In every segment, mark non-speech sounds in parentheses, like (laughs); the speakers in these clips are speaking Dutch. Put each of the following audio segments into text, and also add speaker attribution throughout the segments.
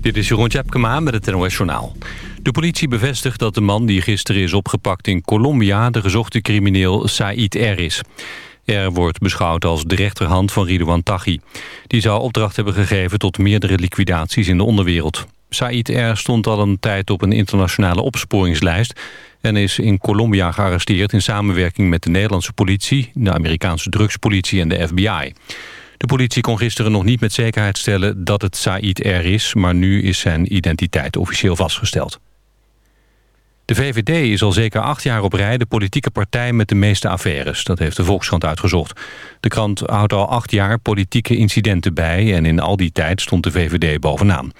Speaker 1: Dit is Jeroen Tjepkema met het NOS Journaal. De politie bevestigt dat de man die gisteren is opgepakt in Colombia... de gezochte crimineel Said R. is. R wordt beschouwd als de rechterhand van Ridouan Taghi. Die zou opdracht hebben gegeven tot meerdere liquidaties in de onderwereld. Said R. stond al een tijd op een internationale opsporingslijst... en is in Colombia gearresteerd in samenwerking met de Nederlandse politie... de Amerikaanse drugspolitie en de FBI... De politie kon gisteren nog niet met zekerheid stellen dat het Said R. is... maar nu is zijn identiteit officieel vastgesteld. De VVD is al zeker acht jaar op rij de politieke partij met de meeste affaires. Dat heeft de Volkskrant uitgezocht. De krant houdt al acht jaar politieke incidenten bij... en in al die tijd stond de VVD bovenaan.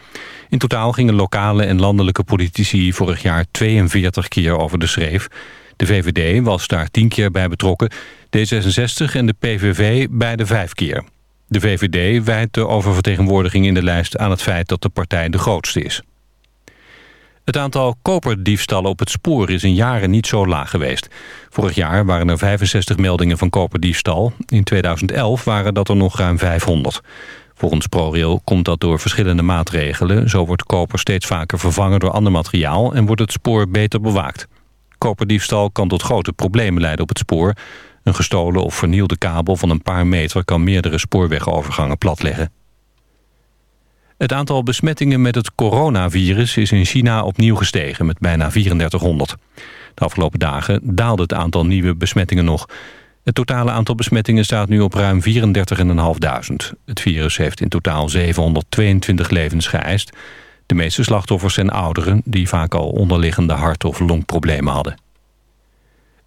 Speaker 1: In totaal gingen lokale en landelijke politici vorig jaar 42 keer over de schreef. De VVD was daar tien keer bij betrokken, D66 en de PVV bij de vijf keer. De VVD wijt de oververtegenwoordiging in de lijst aan het feit dat de partij de grootste is. Het aantal koperdiefstallen op het spoor is in jaren niet zo laag geweest. Vorig jaar waren er 65 meldingen van koperdiefstal. In 2011 waren dat er nog ruim 500. Volgens ProRail komt dat door verschillende maatregelen. Zo wordt koper steeds vaker vervangen door ander materiaal... en wordt het spoor beter bewaakt. Koperdiefstal kan tot grote problemen leiden op het spoor... Een gestolen of vernielde kabel van een paar meter kan meerdere spoorwegovergangen platleggen. Het aantal besmettingen met het coronavirus is in China opnieuw gestegen met bijna 3400. De afgelopen dagen daalde het aantal nieuwe besmettingen nog. Het totale aantal besmettingen staat nu op ruim 34.500. Het virus heeft in totaal 722 levens geëist. De meeste slachtoffers zijn ouderen die vaak al onderliggende hart- of longproblemen hadden.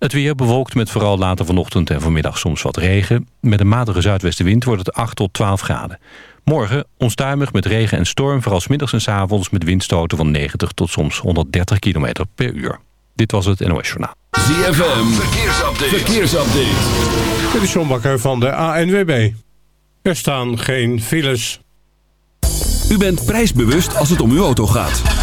Speaker 1: Het weer bewolkt met vooral later vanochtend en vanmiddag soms wat regen. Met een matige zuidwestenwind wordt het 8 tot 12 graden. Morgen onstuimig met regen en storm, vooral middags en s avonds met windstoten van 90 tot soms 130 km per uur. Dit was het NOS Journaal.
Speaker 2: ZFM, verkeersupdate. verkeersupdate.
Speaker 3: Dit is John Bakker van de ANWB. Er staan geen files.
Speaker 2: U bent prijsbewust als het om uw auto gaat.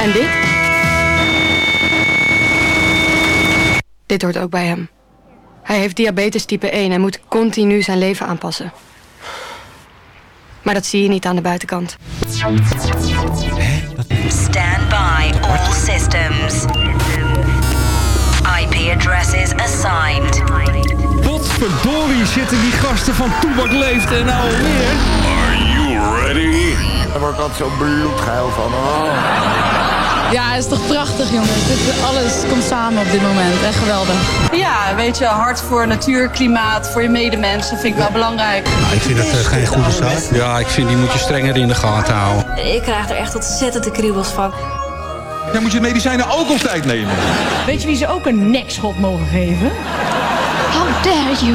Speaker 4: en dit? Dit hoort ook bij hem. Hij heeft diabetes type 1 en moet continu zijn leven aanpassen. Maar dat zie je niet aan de buitenkant.
Speaker 5: Stand by all systems. IP addresses assigned.
Speaker 6: Potverdorie zitten die gasten van Toebak Leeft en nou alweer.
Speaker 7: Are you ready?
Speaker 8: Daar word ik altijd zo bloedgeil van. Oh.
Speaker 9: Ja, het is toch prachtig, jongens. Dit, alles komt samen op dit moment. Echt geweldig.
Speaker 10: Ja, weet je, hard voor natuur, klimaat, voor je medemensen vind ik wel belangrijk.
Speaker 11: Nou, ik vind dat uh, geen goede zaak.
Speaker 12: Ja, ik vind die moet je strenger in de gaten houden.
Speaker 13: Ik krijg er echt ontzettend de kriebels van.
Speaker 14: Ja, moet je medicijnen ook op tijd nemen.
Speaker 15: Weet je wie ze ook een nekschot mogen geven?
Speaker 16: How dare you?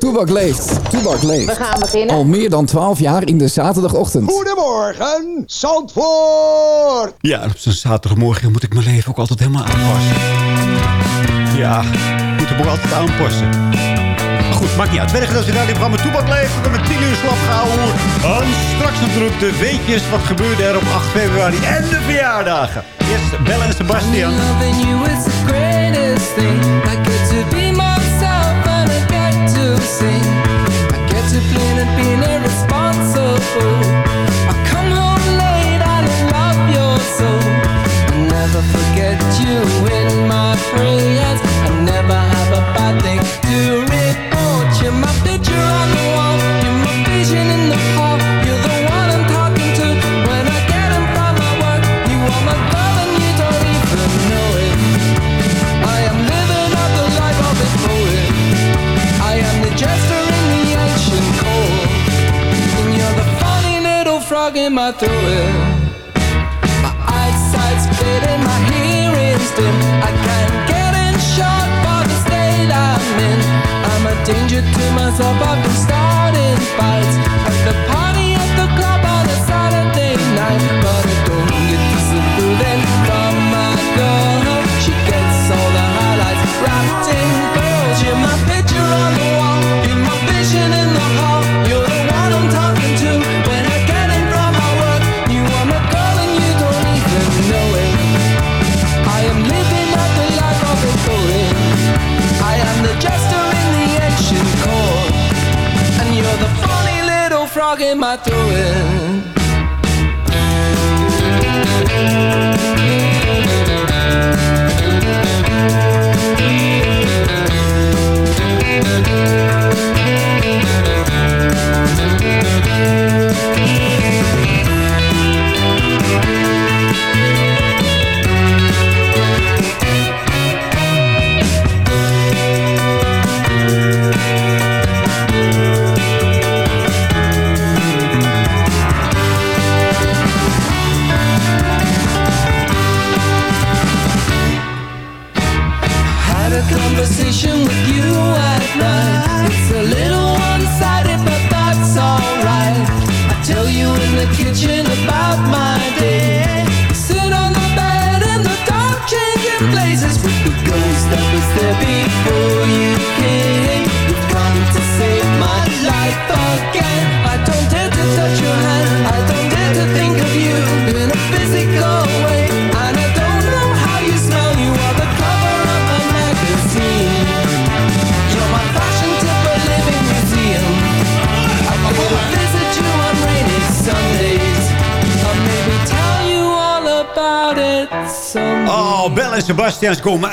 Speaker 17: Toebak leeft. Toebak leeft.
Speaker 18: We gaan beginnen.
Speaker 17: Al meer dan 12 jaar in de zaterdagochtend.
Speaker 19: Goedemorgen, Zandvoort. Ja, op zo'n zaterdagmorgen moet ik mijn leven ook altijd helemaal aanpassen. Ja, ik moet hem ook altijd aanpassen. Maar goed, maakt niet uit. Tweede gedeelte radioprogramma Toebak leeft. Tot en met 10 uur slap gehouden. En straks natuurlijk de weetjes. Wat gebeurde er op 8 februari en de verjaardagen. Eerst Bella en Sebastian.
Speaker 20: And being irresponsible. I come home late and I love your soul. I never forget you in my prayers. I never have a bad thing to report. You're my picture on the. In my throat. My eyesight's fading, my hearing's dim. I can't get in shot for the state I'm in. I'm a danger to myself, I've been starting fights. At the party at the club on a Saturday night. But I don't get disapproving from my girl. She gets all the highlights wrapped in pearls. You're my picture on frog in my throat. Had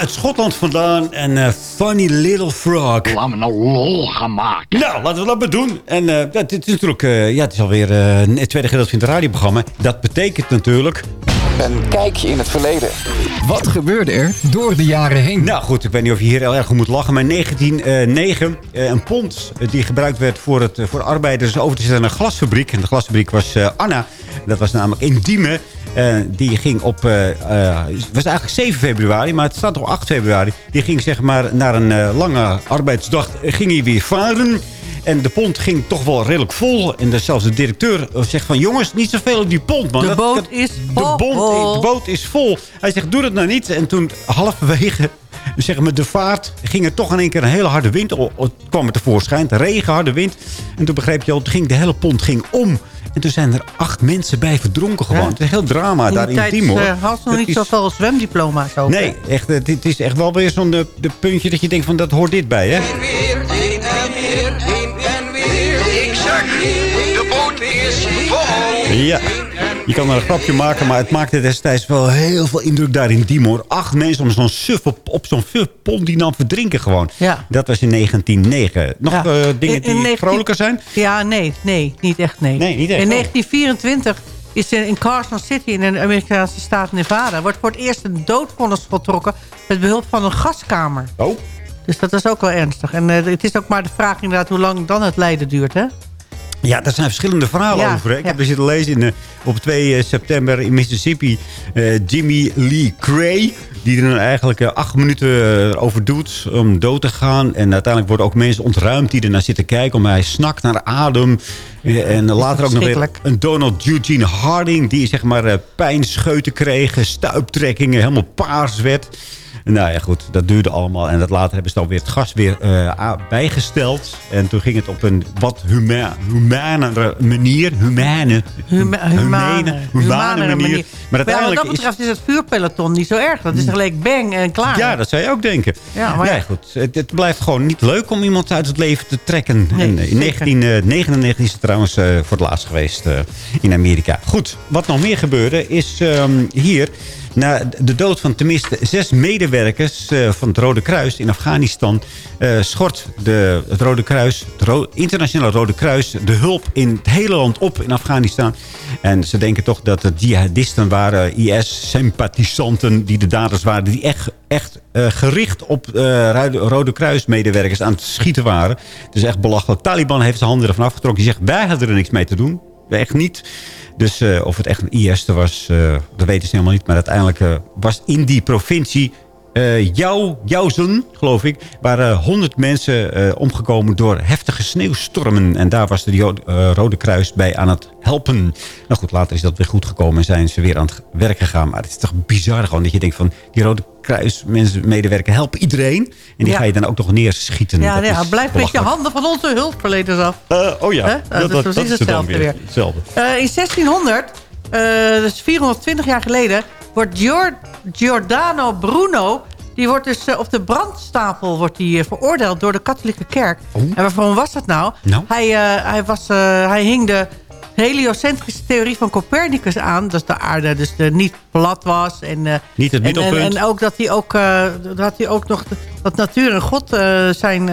Speaker 19: uit Schotland vandaan. En eh, Funny Little Frog. Laten we nou lol gaan maken. Nou, laten we dat maar doen. En eh, ja, dit is natuurlijk... eh, ja, het is alweer eh, het tweede gedeelte van het radioprogramma. Dat betekent natuurlijk...
Speaker 17: Een kijkje in het verleden. Wat gebeurde er door de jaren heen?
Speaker 19: Nou goed, ik weet niet of je hier heel erg om moet lachen. Maar in 1909, eh, een pond die gebruikt werd voor, het, voor arbeiders over te zetten naar een glasfabriek. En de glasfabriek was eh, Anna. Dat was namelijk in Diemen. Eh, die ging op, eh, eh, het was eigenlijk 7 februari, maar het staat op 8 februari. Die ging zeg maar naar een lange arbeidsdag, ging hij weer varen. En de pont ging toch wel redelijk vol. En dus zelfs de directeur zegt van... jongens, niet zoveel op die pont, man.
Speaker 21: De boot
Speaker 19: dat-
Speaker 21: is
Speaker 19: de,
Speaker 21: vol.
Speaker 19: bond- de boot is vol. Hij zegt, doe dat nou niet. En toen halverwege (laughs) zeg maar, de vaart ging er toch in één keer een hele harde wind. o- o- kwam er tevoorschijn. Regen, harde wind. En toen begreep je al, ging de hele pont ging om. En toen zijn er acht mensen bij verdronken gewoon.
Speaker 21: Ja.
Speaker 19: Het is een heel drama
Speaker 21: In
Speaker 19: daar in Timor.
Speaker 21: eh, had ze nog
Speaker 19: Het
Speaker 21: niet
Speaker 19: is-
Speaker 21: zoveel zwemdiploma's over.
Speaker 19: Nee, echt, het, het is echt wel weer zo'n de, de puntje dat je denkt van dat hoort dit bij, hè?
Speaker 16: Exact. De boot is vol.
Speaker 19: Ja. Je kan er een grapje maken, maar het maakte destijds wel heel veel indruk daar in Timor. Acht mensen om zo'n suf op, op zo'n pont die nam verdrinken gewoon.
Speaker 21: Ja.
Speaker 19: Dat was in 1909. Nog
Speaker 21: Ja.
Speaker 19: eh, dingen
Speaker 21: In-
Speaker 19: die
Speaker 21: in 19
Speaker 19: vrolijker zijn?
Speaker 21: Ja, nee, nee, niet echt nee.
Speaker 19: Nee, niet echt,
Speaker 21: In
Speaker 19: oh.
Speaker 21: 1924
Speaker 22: is in in Carson City in de Amerikaanse staat Nevada... wordt voor het eerst een doodvonnis voltrokken met behulp van een gaskamer.
Speaker 19: Oh.
Speaker 22: Dus dat is ook wel ernstig. En eh, het is ook maar de vraag inderdaad hoe lang dan het lijden duurt, hè?
Speaker 19: Ja, daar zijn verschillende verhalen
Speaker 22: Ja,
Speaker 19: over. Hè. Ik
Speaker 22: ja.
Speaker 19: heb er zitten lezen in, eh, op 2 september in Mississippi. eh, Jimmy Lee Gray, die er dan eigenlijk eh, acht minuten eh, over doet om dood te gaan. En uiteindelijk worden ook mensen ontruimd die ernaar zitten kijken. Omdat hij snakt naar adem. Eh, en later ook nog weer een Donald Eugene Harding... die zeg maar eh, pijnscheuten kreeg, stuiptrekkingen, helemaal paars werd... Nou ja, goed, dat duurde allemaal. En dat later hebben ze dan weer het gas weer eh, bijgesteld. En toen ging het op een wat huma humanere manier. Humane.
Speaker 22: Huma- humane,
Speaker 19: humane manier. Maar
Speaker 22: Maar ja, wat dat betreft is het vuurpeloton niet zo erg. Dat is gelijk bang en klaar.
Speaker 19: Ja, dat zou je ook denken.
Speaker 22: Ja, maar ja.
Speaker 19: Goed. Het, het blijft gewoon niet leuk om iemand uit het leven te trekken.
Speaker 22: Nee,
Speaker 19: en, eh, in
Speaker 22: zeker.
Speaker 19: 1999 is het trouwens eh, voor het laatst geweest eh, in Amerika. Goed, wat nog meer gebeurde is ehm, hier... Na de dood van tenminste zes medewerkers eh, van het Rode Kruis in Afghanistan... eh, schort de, het Rode Kruis, het internationale Rode Kruis... de hulp in het hele land op in Afghanistan. En ze denken toch dat het jihadisten waren, IS-sympathisanten... die de daders waren, die echt, echt eh, gericht op Rode, Rode Kruis-medewerkers aan het schieten waren. Het is echt belachelijk. Taliban heeft zijn handen ervan afgetrokken. Die zegt, wij hadden er niks mee te doen. Echt niet. Dus eh, of het echt een IS was, eh, dat weten ze helemaal niet. Maar uiteindelijk eh, was in die provincie eh Jou, Jouzen, geloof ik... waren honderd mensen eh, omgekomen door heftige sneeuwstormen. En daar was de eh, Rode Kruis bij aan het helpen. Nou goed, later is dat weer goed gekomen en zijn ze weer aan het werk gegaan. Maar het is toch bizar gewoon dat je denkt van... die Rode Kruis mensen, medewerkers helpen iedereen. En die
Speaker 22: Ja.
Speaker 19: ga je dan ook nog neerschieten.
Speaker 22: Ja,
Speaker 19: Dat
Speaker 22: ja
Speaker 19: is
Speaker 22: blijf met je handen van onze hulpverleners af.
Speaker 19: Eh, oh ja,
Speaker 22: dat is precies
Speaker 19: het dan
Speaker 22: hetzelfde weer.
Speaker 19: Hetzelfde.
Speaker 22: Eh, in 1600, eh dus 420 jaar geleden, wordt Gior- Giordano Bruno... die wordt dus eh, op de brandstapel wordt die, eh, veroordeeld door de katholieke kerk. En waarvan was dat nou?
Speaker 19: Nou?
Speaker 22: Hij, eh, hij, was, hij hing de heliocentrische theorie van Copernicus aan. Dus de aarde dus de niet plat was. En,
Speaker 19: Niet het
Speaker 22: en- en,
Speaker 19: middelpunt.
Speaker 22: en ook dat hij ook, dat hij ook nog... de- dat natuur en God zijn...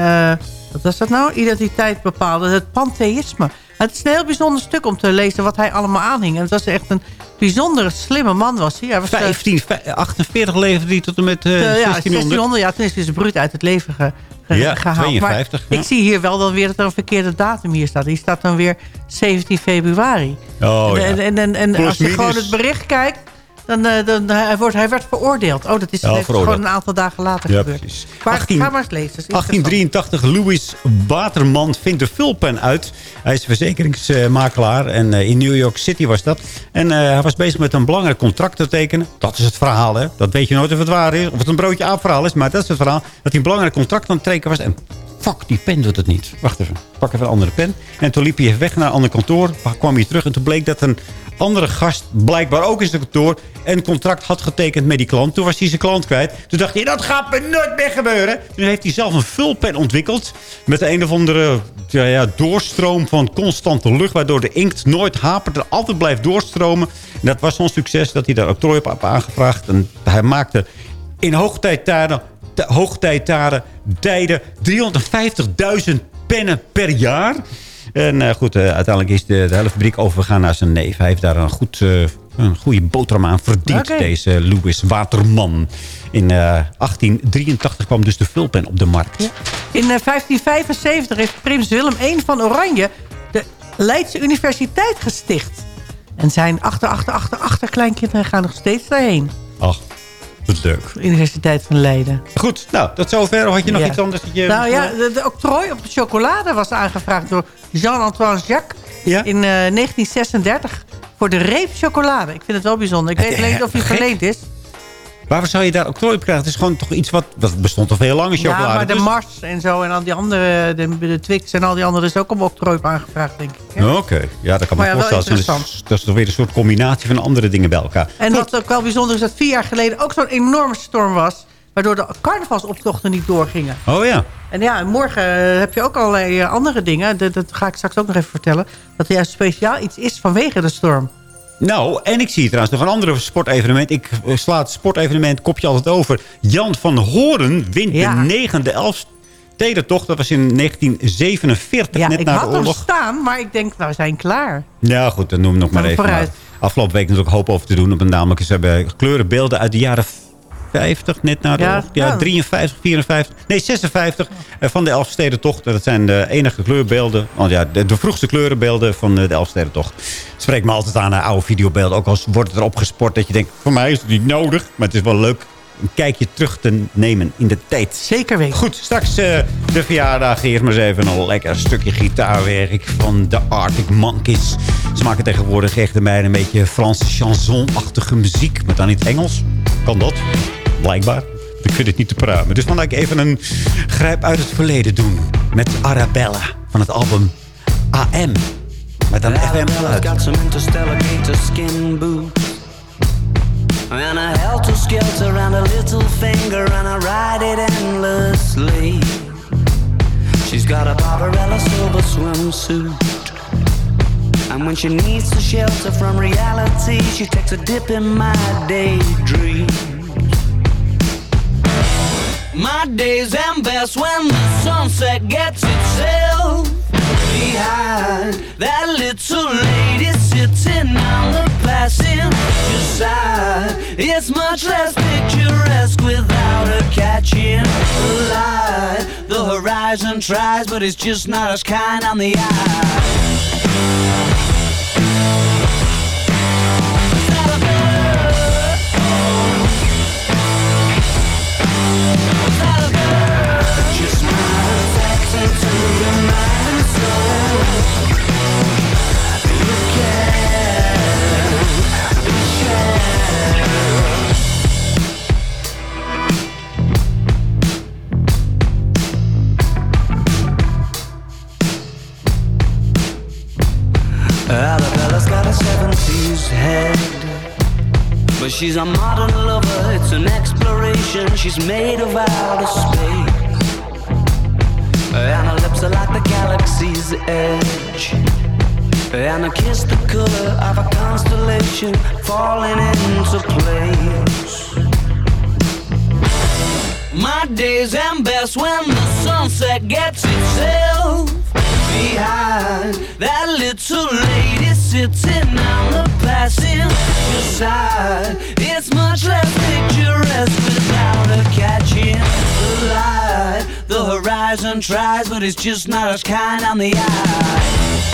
Speaker 22: wat was dat nou? Identiteit bepaalde. Het pantheïsme. Het is een heel bijzonder stuk om te lezen wat hij allemaal aanhing. En het was echt een bijzondere, slimme man was hij. hij was, eh,
Speaker 19: 1548 leefde hij tot en met eh,
Speaker 22: eh, ja,
Speaker 19: 1600.
Speaker 22: 1600. Ja, toen is hij dus bruut uit het leven ge, ge-
Speaker 19: Ja,
Speaker 22: gehaald.
Speaker 19: 52,
Speaker 22: maar
Speaker 19: ja.
Speaker 22: ik zie hier wel dan weer dat er een verkeerde datum hier staat. Hier staat dan weer 17 februari.
Speaker 19: Oh,
Speaker 22: en,
Speaker 19: ja.
Speaker 22: en, en, en, als je gewoon het bericht kijkt... Dan, eh, dan, hij, wordt, hij werd veroordeeld. Oh, dat is
Speaker 19: Ja,
Speaker 22: gewoon een aantal dagen later
Speaker 19: Ja,
Speaker 22: gebeurd.
Speaker 19: precies.
Speaker 22: Maar
Speaker 19: 18
Speaker 22: ga maar eens lezen. dat is interessant.
Speaker 19: 1883, Louis Waterman vindt de vulpen uit. Hij is verzekeringsmakelaar en eh, in New York City was dat. En eh, hij was bezig met een belangrijk contract te tekenen. Dat is het verhaal, hè. Dat weet je nooit of het waar is. Of het een broodje aap verhaal is, maar dat is het verhaal. Dat hij een belangrijk contract aan het tekenen was. En fuck, die pen doet het niet. Wacht even, pak even een andere pen. En toen liep hij weg naar een ander kantoor. kwam hij terug en toen bleek dat een andere gast blijkbaar ook in zijn kantoor... een contract had getekend met die klant. Toen was hij zijn klant kwijt. Toen dacht hij, dat gaat me nooit meer gebeuren. Toen heeft hij zelf een vulpen ontwikkeld... met een of andere ja, ja, doorstroom van constante lucht... waardoor de inkt nooit hapert en altijd blijft doorstromen. En dat was zo'n succes dat hij daar octrooi op aangevraagd. En hij maakte in hoogtijdagen, hoogtijdagen tijden 350.000 pennen per jaar... En eh, goed, eh, uiteindelijk is de, de hele fabriek overgegaan naar zijn neef. Hij heeft daar een, goed, eh, een goede boterham aan verdiend, deze Louis Waterman. In eh, 1883 kwam dus de vulpen op de markt.
Speaker 22: In eh, 1575 heeft prins Willem I van Oranje de Leidse Universiteit gesticht. En zijn achter, achter, achter, achterkleinkinderen gaan nog steeds daarheen.
Speaker 19: Ach, wat leuk.
Speaker 22: De Universiteit van Leiden.
Speaker 19: Goed, nou, tot zover. Of had je nog
Speaker 22: Ja.
Speaker 19: iets anders? Dat je,
Speaker 22: Nou ja, de, de octrooi op chocolade was aangevraagd door Jean-Antoine Jacques in eh, 1936 voor de reep chocolade. Ik vind het wel bijzonder. Ik weet alleen niet of die
Speaker 19: gek.
Speaker 22: verleend is.
Speaker 19: Waarvoor zou je daar octrooi op krijgen? Het is gewoon toch iets wat... Dat bestond al veel langer, chocolade.
Speaker 22: Ja, maar de
Speaker 19: Dus-
Speaker 22: Mars en zo en al die andere, de, de Twix en al die andere is ook om octrooi aangevraagd, denk ik. Ja.
Speaker 19: Oké, ja, dat kan me
Speaker 22: ja,
Speaker 19: voorstellen. Dat is-
Speaker 22: interessant.
Speaker 19: Dat is toch weer een soort combinatie van andere dingen bij elkaar.
Speaker 22: En wat ook wel bijzonder is, dat vier jaar geleden ook zo'n enorme storm was... waardoor de carnavalsoptochten niet doorgingen.
Speaker 19: Oh ja.
Speaker 22: En ja, morgen eh, heb je ook allerlei eh, andere dingen. Dat, dat ga ik straks ook nog even vertellen. Dat er juist speciaal iets is vanwege de storm.
Speaker 19: Nou, en ik zie trouwens nog een andere sportevenement. Ik eh, sla het sportevenement kopje altijd over. Jan van Horen wint
Speaker 22: Ja.
Speaker 19: de negende elf, Elfstedentocht. Dat was in 1947,
Speaker 22: Ja,
Speaker 19: net
Speaker 22: ik
Speaker 19: na de
Speaker 22: had hem
Speaker 19: oorlog.
Speaker 22: staan, maar ik denk, nou, we zijn klaar.
Speaker 19: Ja, goed, dan noem ik nog maar even. afgelopen week natuurlijk hoop over te doen. Op een namelijk ze hebben kleurenbeelden uit de jaren 50, net na de
Speaker 22: Ja,
Speaker 19: oorlog. Ja,
Speaker 22: ja.
Speaker 19: 53, 54, nee 56 eh, van de Elfstedentocht. Dat zijn de enige kleurbeelden. Want ja, de, de vroegste kleurenbeelden van eh, de Elfstedentocht. Spreekt me altijd aan naar oude videobeelden. Ook als wordt het erop gesport dat je denkt, voor mij is het niet nodig. Maar het is wel leuk een kijkje terug te nemen in de tijd.
Speaker 22: Zeker weten.
Speaker 19: Goed, straks eh, de verjaardag. Eerst maar eens even een lekker stukje gitaarwerk van de Arctic Monkeys. Ze maken tegenwoordig echt mij een beetje Franse chanson-achtige muziek. Maar dan in het Engels. Kan dat? Blijkbaar. Ik vind het niet te praten. Dus vandaar ik even een grijp uit het verleden doen. Met Arabella van het album AM. Met een FM geluid.
Speaker 23: got some interstellar skin boots. And a helter skelter and a little finger and I ride it endlessly. She's got a Barbarella silver swimsuit. And when she needs to shelter from reality, she takes a dip in my daydream. My days end best when the sunset gets itself behind that little lady sitting on the passenger side. It's much less picturesque without her catching the light. The horizon tries, but it's just not as kind on the eye. She's a modern lover, it's an exploration. She's made of outer space. And her lips are like the galaxy's edge. And her kiss the color of a constellation falling into place. My days end best when the sunset gets itself behind that little lady sitting on the passenger side. It's much less picturesque without her catching the light. The horizon tries, but it's just not as kind on the eye.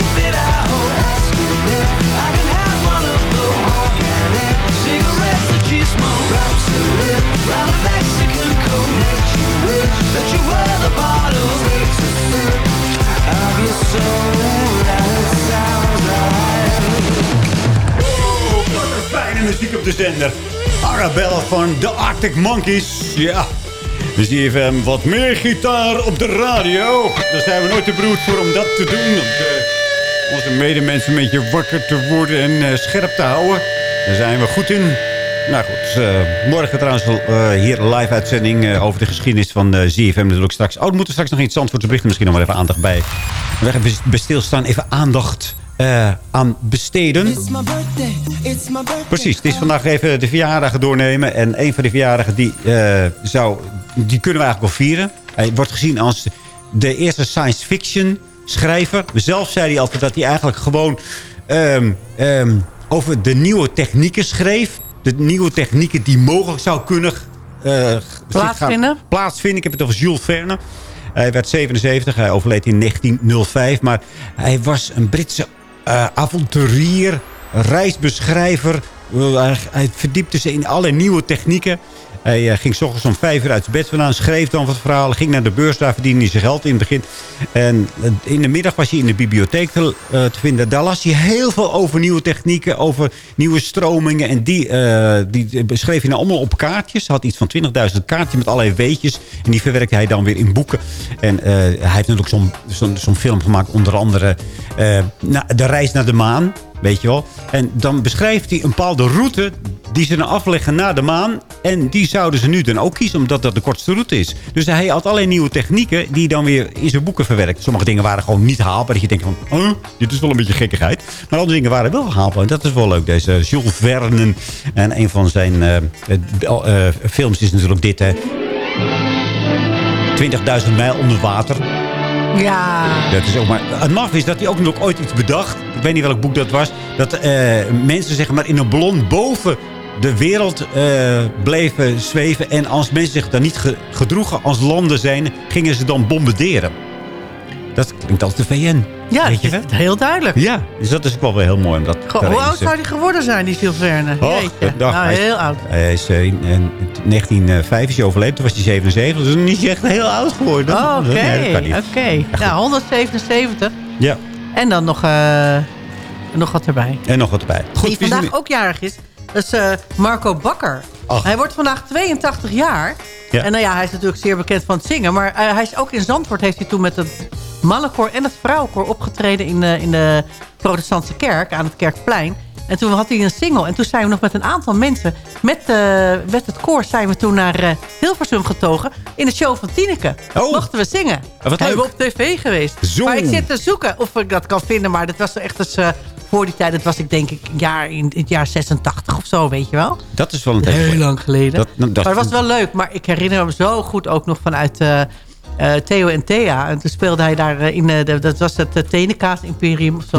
Speaker 19: muziek op de zender. Arabella van de Arctic Monkeys. Ja. Dus die even wat meer gitaar op de radio. Daar zijn we nooit te beroerd voor om dat te doen. Om onze medemensen een beetje wakker te worden en eh, scherp te houden. Daar zijn we goed in. Nou goed, eh, morgen trouwens eh, hier een live uitzending eh, over de geschiedenis van ZFM natuurlijk straks. Oh, we moeten straks nog iets Zandvoortse berichten misschien nog maar even aandacht bij. We gaan even stilstaan, even aandacht aan besteden.
Speaker 20: It's my birthday, it's my birthday.
Speaker 19: Precies, het is vandaag even de verjaardagen doornemen. En een van de verjaardagen die, zou, die kunnen we eigenlijk wel vieren. Hij wordt gezien als de eerste science fiction schrijver. Zelf zei hij altijd dat hij eigenlijk gewoon ehm, ehm, over de nieuwe technieken schreef. De nieuwe technieken die mogelijk zou kunnen eh,
Speaker 22: Plaatsvinden?
Speaker 19: plaatsvinden. Ik heb het over Jules Verne. Hij werd 77, hij overleed in 1905. Maar hij was een Britse eh, avonturier, reisbeschrijver, hij, hij verdiepte zich in alle nieuwe technieken. Hij eh, ging s ochtends om vijf uur uit zijn bed vandaan. Schreef dan wat verhalen. Ging naar de beurs. Daar verdiende hij zijn geld in het begin. En eh, in de middag was hij in de bibliotheek te, eh, te vinden. Daar las hij heel veel over nieuwe technieken. Over nieuwe stromingen. En die, eh, die beschreef hij nou allemaal op kaartjes. Had iets van 20.000 kaartjes met allerlei weetjes. En die verwerkte hij dan weer in boeken. En hij heeft natuurlijk zo'n zo'n film gemaakt. Onder andere De Reis naar de Maan. Weet je wel. En dan beschrijft hij een bepaalde route die ze dan afleggen naar de maan. En die zouden ze nu dan ook kiezen, omdat dat de kortste route is. Dus hij had allerlei nieuwe technieken die hij dan weer in zijn boeken verwerkt. Sommige dingen waren gewoon niet haalbaar. Dat je denkt van, dit is wel een beetje gekkigheid. Maar andere dingen waren wel haalbaar. En dat is wel leuk. Deze Jules Verne. En een van zijn eh, eh, eh, films is natuurlijk dit, hè. 20.000 mijl onder water.
Speaker 22: Ja.
Speaker 19: Dat is ook maar, het maf is dat hij ook nog ooit iets bedacht. Ik weet niet welk boek dat was. Dat mensen zeg maar in een ballon boven de wereld eh, bleven zweven. En als mensen zich dan niet ge- gedroegen als landen zijn... gingen ze dan bombarderen. Dat klinkt als de VN.
Speaker 22: Ja,
Speaker 19: weet je
Speaker 22: is heel duidelijk.
Speaker 19: Ja, dus dat is ook wel weer heel mooi. Om dat
Speaker 22: Goh, hoe oud zou hij geworden zijn, die Jules Verne?
Speaker 19: Och,
Speaker 22: Jeetje.
Speaker 19: dag,
Speaker 22: nou,
Speaker 19: hij is-
Speaker 22: heel oud.
Speaker 19: Hij is eh, in, in 1905 is hij overleefd. Toen was hij 77. Dus niet echt heel oud geworden.
Speaker 22: Oh, Oké,
Speaker 19: Nee,
Speaker 22: oké. Nou, 177.
Speaker 19: Ja,
Speaker 22: En dan nog, eh, nog wat erbij.
Speaker 19: en nog wat erbij. Goed,
Speaker 22: Die vandaag ook jarig is, dat is eh, Marco Bakker.
Speaker 19: Ach.
Speaker 22: Hij wordt vandaag 82 jaar.
Speaker 19: Ja.
Speaker 22: En nou ja, hij is natuurlijk zeer bekend van het zingen. Maar eh, hij is ook in Zandvoort heeft hij toen met het mannenkoor en het vrouwenkoor opgetreden in de, in de protestantse kerk aan het Kerkplein. En toen had hij een single. En toen zijn we nog met een aantal mensen, met, eh, met het koor, zijn we toen naar eh, Hilversum getogen. In de show van Tineke.
Speaker 19: Oh.
Speaker 22: Mochten we zingen.
Speaker 19: wat.
Speaker 22: Zijn we op tv geweest.
Speaker 19: Zo.
Speaker 22: Maar ik zit te zoeken of ik dat kan vinden. Maar dat was echt eens, eh, voor die tijd, dat was ik denk ik jaar in het jaar 86 of zo, weet je wel.
Speaker 19: Dat is wel een
Speaker 22: Heel lang geleden.
Speaker 19: Dat, nou, dat-
Speaker 22: maar het was wel leuk. Maar ik herinner me zo goed ook nog vanuit eh, eh, Theo en Thea. En toen speelde hij daar eh, in... de, dat was het uh, Tenenkaas Imperium of zo.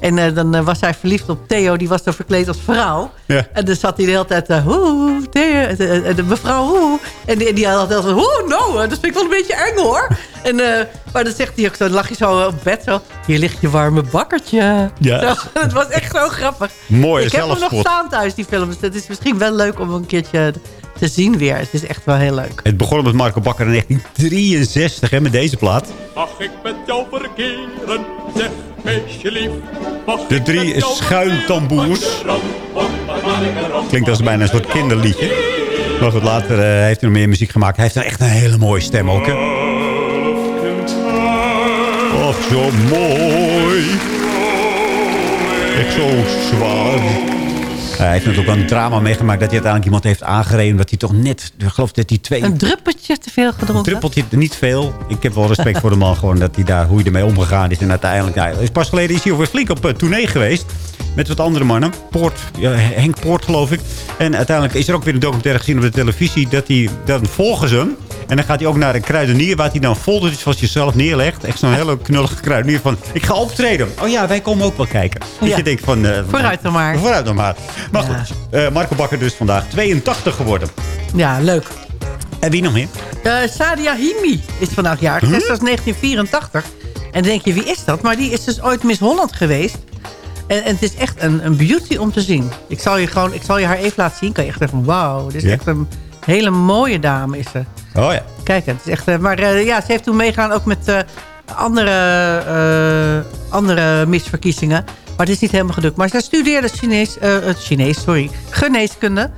Speaker 22: En eh, dan eh, was hij verliefd op Theo. Die was dan verkleed als vrouw.
Speaker 19: Ja.
Speaker 22: En dan zat hij de hele tijd... eh, Hoe, Theo, de mevrouw, hoe. En die, die had altijd van... Hoe, nou, eh, dat vind ik wel een beetje eng, hoor. En, eh, maar dan zegt hij ook zo... Dan lag je zo op bed zo... Hier ligt je warme bakkertje.
Speaker 19: Ja.
Speaker 22: Zo, (laughs) het was echt zo grappig.
Speaker 19: Mooie
Speaker 22: Ik heb hem nog staan thuis, die film. Dus het is misschien wel leuk om een keertje te zien weer. Het is echt wel heel leuk.
Speaker 19: Het begon met Marco Bakker in 1963 hè, met deze plaat.
Speaker 16: Mag ik met jou verkeren, zeg
Speaker 19: De drie
Speaker 16: verkeren?
Speaker 19: Klinkt als bijna een soort kinderliedje. Maar goed, later eh, heeft hij nog meer muziek gemaakt. Hij heeft dan echt een hele mooie stem ook. Hè? Och, zo mooi. Echt zo zwaar. Hij heeft natuurlijk ook een drama meegemaakt dat hij uiteindelijk iemand heeft aangereden. Omdat hij toch net, ik geloof dat hij twee...
Speaker 22: Een druppeltje te veel gedronken.
Speaker 19: druppeltje, niet veel. Ik heb wel respect voor de man gewoon dat hij daar, hoe hij ermee omgegaan is. En uiteindelijk, nou, is pas geleden is hij alweer flink op uh, tournee geweest. Met wat andere mannen. Poort, ja, Henk Poort geloof ik. En uiteindelijk is er ook weer een documentaire gezien op de televisie. Dat hij, dan volgen ze hem. En dan gaat hij ook naar een kruidenier waar hij dan foldertjes van zichzelf neerlegt. Echt zo'n hele knullige kruidenier van, ik ga optreden. Oh ja, wij komen ook wel kijken. Dat
Speaker 22: Ja.
Speaker 19: je denkt van... eh,
Speaker 22: Vooruit dan maar.
Speaker 19: Vooruit dan maar. Maar
Speaker 22: Ja.
Speaker 19: goed, eh, Marco Bakker dus vandaag 82 geworden.
Speaker 22: Ja, leuk.
Speaker 19: En wie nog meer?
Speaker 22: Eh, Sadia Himi is vandaag jarig.
Speaker 19: Hm?
Speaker 22: Zij is dus 1984. En dan denk je, wie is dat? Maar die is dus ooit Miss Holland geweest. En, en het is echt een, een beauty om te zien. Ik zal je, gewoon, ik zal je haar even laten zien. Kan je echt even, wauw. Dit is echt een hele mooie dame is ze.
Speaker 19: Oh ja.
Speaker 22: Kijk, het is echt... eh, maar eh, ja, ze heeft toen meegaan ook met eh, andere, andere misverkiezingen. Maar het is niet helemaal gelukt. Maar zij studeerde Chinees, het Chinees, sorry, geneeskunde.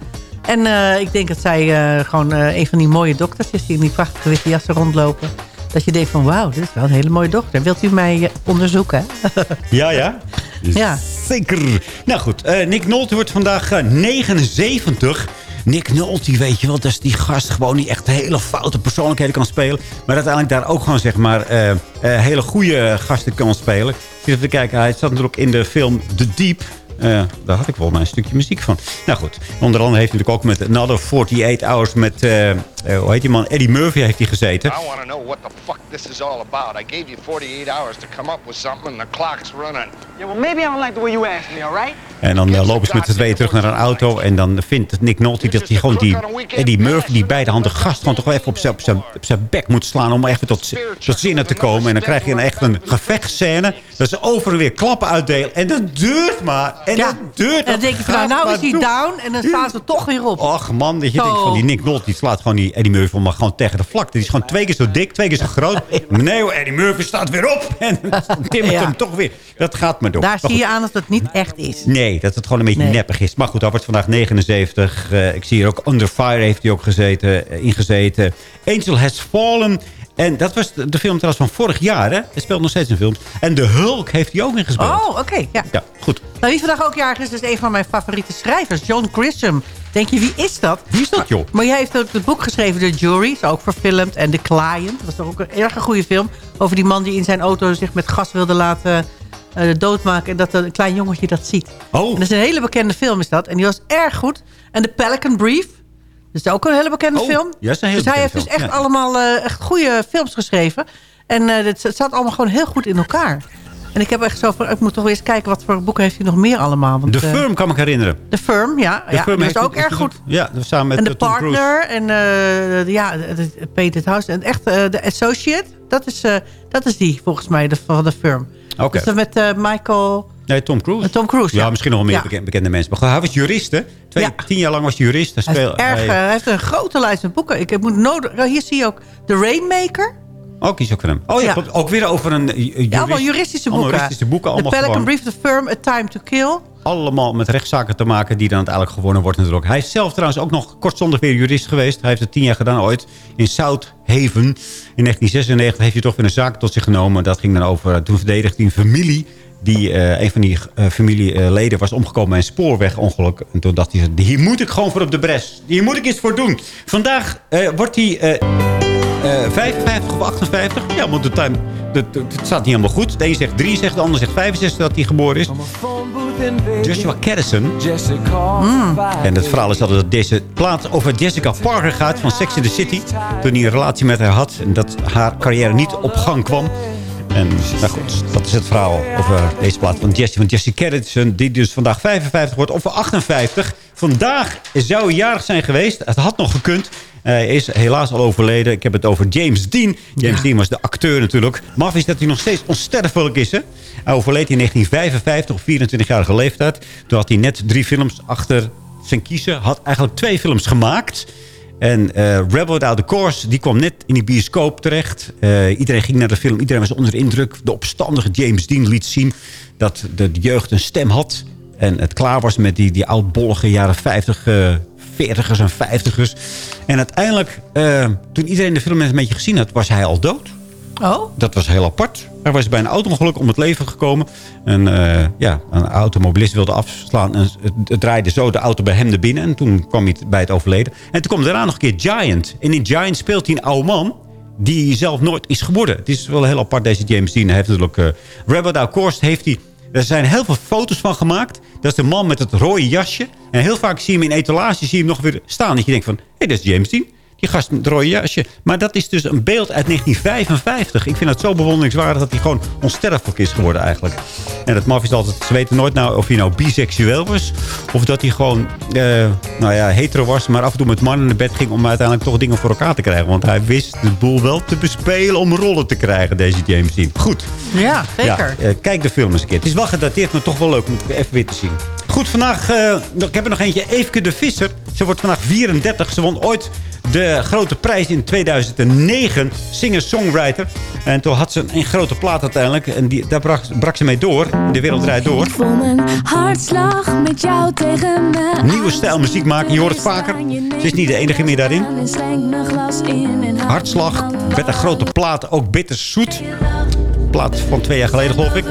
Speaker 22: En ik denk dat zij gewoon een van die mooie dokters is... die in die prachtige witte jassen rondlopen. Dat je denkt van, wauw, dit is wel een hele mooie dokter. Wilt u mij onderzoeken? (laughs)
Speaker 19: Ja, ja.
Speaker 22: Ja.
Speaker 19: Zeker. Nou goed, Nick Nolte wordt vandaag eh, 79. Nick Nolte, weet je wel, dat is die gast gewoon niet echt hele foute persoonlijkheden kan spelen. Maar uiteindelijk daar ook gewoon, zeg maar, eh, eh, hele goede gasten kan spelen. Even te kijken, hij zat natuurlijk in de film The Deep. Eh, daar had ik wel een stukje muziek van. Nou goed, onder andere heeft hij natuurlijk ook met Another 48 Hours met... eh, eh, hoe heet die man? Eddie Murphy heeft hij gezeten.
Speaker 24: I want to know what the fuck this is all about. I gave you 48 hours to come up with something and the clock's running.
Speaker 15: Yeah, well, maybe I don't like the way you asked me, all right?
Speaker 19: En dan eh, lopen ze met z'n tweeën terug naar een auto. En dan vindt Nick Nolte dat hij gewoon die Eddie Murphy, die beide handen gast, gewoon toch wel even op zijn, op zijn, op zijn bek moet slaan. Om even tot, tot zinnen te komen. En dan krijg je een, echt een gevechtscène. Dat ze over en weer klappen uitdelen. En dat duurt maar. En
Speaker 22: Ja.
Speaker 19: dat duurt.
Speaker 22: En dan denk je van, nou, nou is hij down en dan staan ze toch weer op.
Speaker 19: Och man, dat je denkt van die Nick Nolte, die slaat gewoon die Eddie Murphy maar gewoon tegen de vlakte. Die is gewoon twee keer zo dik, twee keer zo groot. Nee hoor, Eddie Murphy staat weer op. En timmert
Speaker 22: Ja.
Speaker 19: hem toch weer. Dat gaat maar door.
Speaker 22: Daar zie je aan dat het niet echt is.
Speaker 19: Nee, dat het gewoon een beetje
Speaker 22: Nee.
Speaker 19: neppig is. Maar goed, hij wordt vandaag 79. Eh, ik zie hier ook Under Fire heeft hij ook gezeten, eh, ingezeten. Angel Has Fallen. En dat was de, de film trouwens van vorig jaar, hè? Hij speelt nog steeds in films. En The Hulk heeft hij ook ingespeeld.
Speaker 22: Oh, oké. ja.
Speaker 19: Ja, goed.
Speaker 22: Nou, wie vandaag ook jarig is, is een van mijn favoriete schrijvers. John Grisham. Denk je, wie is dat?
Speaker 19: Wie is dat, joh?
Speaker 22: Maar jij heeft ook het boek geschreven, The Jury. Is ook verfilmd. En The Client. Dat was toch ook een erg een goede film. Over die man die in zijn auto zich met gas wilde laten eh, doodmaken. En dat een klein jongetje dat ziet.
Speaker 19: Oh.
Speaker 22: En dat is een hele bekende film is dat. En die was erg goed. En The Pelican Brief. Dat is ook een hele bekende
Speaker 19: Oh,
Speaker 22: film.
Speaker 19: ja, is een hele
Speaker 22: dus hij heeft dus echt
Speaker 19: ja.
Speaker 22: allemaal eh, echt goede films geschreven. En eh, het, zat allemaal gewoon heel goed in elkaar. En ik heb echt zo van, ik moet toch eens kijken wat voor boeken heeft hij nog meer allemaal. Want,
Speaker 19: The
Speaker 22: eh,
Speaker 19: Firm kan ik herinneren.
Speaker 22: The Firm, ja.
Speaker 19: The
Speaker 22: ja
Speaker 19: Firm
Speaker 22: is ook erg goed.
Speaker 19: Ja, samen met
Speaker 22: En de
Speaker 19: Cruise.
Speaker 22: partner en de- ja, de- de- Peter het House. En echt de associate, dat is, dat is die volgens mij de, van de firm.
Speaker 19: Oké.
Speaker 22: Dus dat met Michael...
Speaker 19: Nee, Tom Cruise.
Speaker 22: Eh, Tom Cruise,
Speaker 19: ja.
Speaker 22: ja.
Speaker 19: misschien nog wel meer bekende, bekende mensen. Maar hij was jurist, hè? Twee, Tien jaar lang was hij jurist. Hij speel,
Speaker 22: erg,
Speaker 19: hij-
Speaker 22: eh, hij heeft een grote lijst met boeken. Ik heb moet nodig, hier zie je ook The Rainmaker.
Speaker 19: Ook iets ook van hem. Oh ja, ook weer over een eh, jurist.
Speaker 22: Ja, allemaal juristische
Speaker 19: Allemaal
Speaker 22: boeken.
Speaker 19: juristische boeken.
Speaker 22: The
Speaker 19: Allemaal
Speaker 22: Pelican
Speaker 19: gewoon,
Speaker 22: Brief, The Firm, A Time to Kill.
Speaker 19: allemaal met rechtszaken te maken die dan uiteindelijk gewonnen wordt natuurlijk. Hij is zelf trouwens ook nog kortstondig weer jurist geweest. Hij heeft het tien jaar gedaan ooit in South Haven. In 1996 heeft hij toch weer een zaak tot zich genomen. Dat ging dan over, toen verdedigde hij een familie... Die, eh, een van die eh, familieleden was omgekomen bij een spoorwegongeluk. En toen dacht hij, hier moet ik gewoon voor op de bres. Hier moet ik iets voor doen. Vandaag eh, wordt hij eh, eh, 55 of 58. Ja, want de time, de- de- het staat niet helemaal goed. De een zegt 63, de ander zegt 65 dat hij geboren is. Joshua Caddison. En het verhaal is altijd dat deze plaat over Jessica Parker gaat van Sex in the City. Toen hij een relatie met haar had en dat haar carrière niet op gang kwam. En nou goed, dat is het verhaal over deze plaat van Jessie. Van Jessie Caddison, die dus vandaag 55 wordt. Of 58. Vandaag zou hij jarig zijn geweest. Het had nog gekund. Hij is helaas al overleden. Ik heb het over James Dean. James Dean was de acteur natuurlijk. Maf is dat hij nog steeds onsterfelijk is. Hè? Hij overleed in 1955 op 24-jarige leeftijd. Toen had hij net drie films achter zijn kiezen. Had eigenlijk twee films gemaakt. En eh, Rebel Without the Course, die kwam net in die bioscoop terecht. Eh, iedereen ging naar de film. Iedereen was onder de indruk. De opstandige James Dean liet zien dat de jeugd een stem had. En het klaar was met die, die oudbollige jaren 50, eh 40ers en 50ers. En uiteindelijk, eh, toen iedereen de film een beetje gezien had, was hij al dood.
Speaker 22: Oh?
Speaker 19: Dat was heel apart. Hij was bij een auto-ongeluk om het leven gekomen. En eh, ja, een automobilist wilde afslaan. En het, draaide zo de auto bij hem naar binnen. En toen kwam hij bij het overleden. En toen kwam daarna nog een keer Giant. En in Giant speelt hij een oude man die zelf nooit is geworden. Het is wel heel apart, deze James Dean. Hij heeft natuurlijk... eh Rebel Without Course heeft hij... Er zijn heel veel foto's van gemaakt. Dat is de man met het rode jasje. En heel vaak zie je hem in etalage, zie je hem nog weer staan. Dat je denkt van, hé, hey, dat is James Dean. Die gast met het rode jasje. Maar dat is dus een beeld uit 1955. Ik vind het zo bewonderingswaardig dat hij gewoon onsterfelijk is geworden eigenlijk. En het maf is altijd, ze weten nooit nou of hij nou biseksueel was. Of dat hij gewoon, eh, nou ja, hetero was. Maar af en toe met mannen naar bed ging om uiteindelijk toch dingen voor elkaar te krijgen. Want hij wist de boel wel te bespelen om rollen te krijgen, deze James Dean. Goed.
Speaker 22: Ja, zeker.
Speaker 19: Ja, eh, kijk de film eens een keer. Het is wel gedateerd, maar toch wel leuk om even weer te zien. Goed, vandaag, eh, ik heb er nog eentje. Eefke de Visser. Ze wordt vandaag 34. Ze won ooit de grote prijs in 2009. Singer-songwriter. En toen had ze een, een grote plaat uiteindelijk. En die, daar brak, brak ze mee door. De wereld draait door.
Speaker 23: Ik voel mijn hartslag met jou tegen me.
Speaker 19: Nieuwe stijl muziek maken. Je hoort het vaker. Ze is niet de enige meer daarin. Hartslag. Met een grote plaat. Ook bitterzoet. Plaat van twee jaar geleden geloof ik.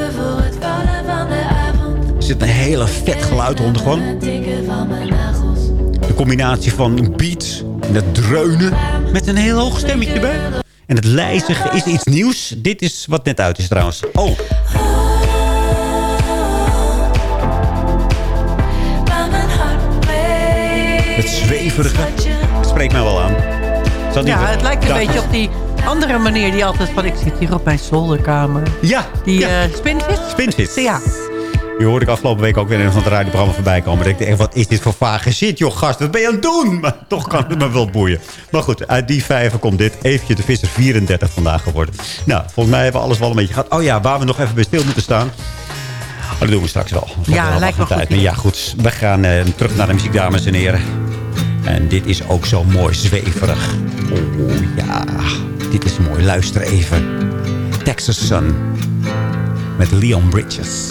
Speaker 19: Zit een hele vet geluid onder gewoon.
Speaker 23: Het tikken van mijn nagels.
Speaker 19: De combinatie van beats en het dreunen met een heel hoog stemmetje erbij. En het lijzige is iets nieuws. Dit is wat net uit is trouwens. Oh, het zweverige. Spreekt mij wel aan.
Speaker 22: Ja, het lijkt een beetje op die andere manier die altijd van... ik zit hier op mijn zolderkamer.
Speaker 19: Ja.
Speaker 22: Die
Speaker 19: ja.
Speaker 22: spinvis?
Speaker 19: Spinvis.
Speaker 22: Ja.
Speaker 19: Die hoorde ik afgelopen week ook weer in een van het radioprogramma voorbij komen. Dat ik dacht, echt, wat is dit voor vage shit, joh, gast. Wat ben je aan het doen? Maar toch kan het me wel boeien. Maar goed, uit die vijver komt dit. Eventje de Visser 34 vandaag geworden. Nou, volgens mij hebben we alles wel een beetje gehad. Oh ja, waar we nog even bij stil moeten staan. Oh, dat doen we straks wel.
Speaker 22: Ja, lijkt me
Speaker 19: tijd.
Speaker 22: goed.
Speaker 19: Maar ja, goed. We gaan eh, terug naar de muziek, dames en heren. En dit is ook zo mooi zweverig. Oh ja, dit is mooi. Luister even. Texas Sun. Met Leon Bridges.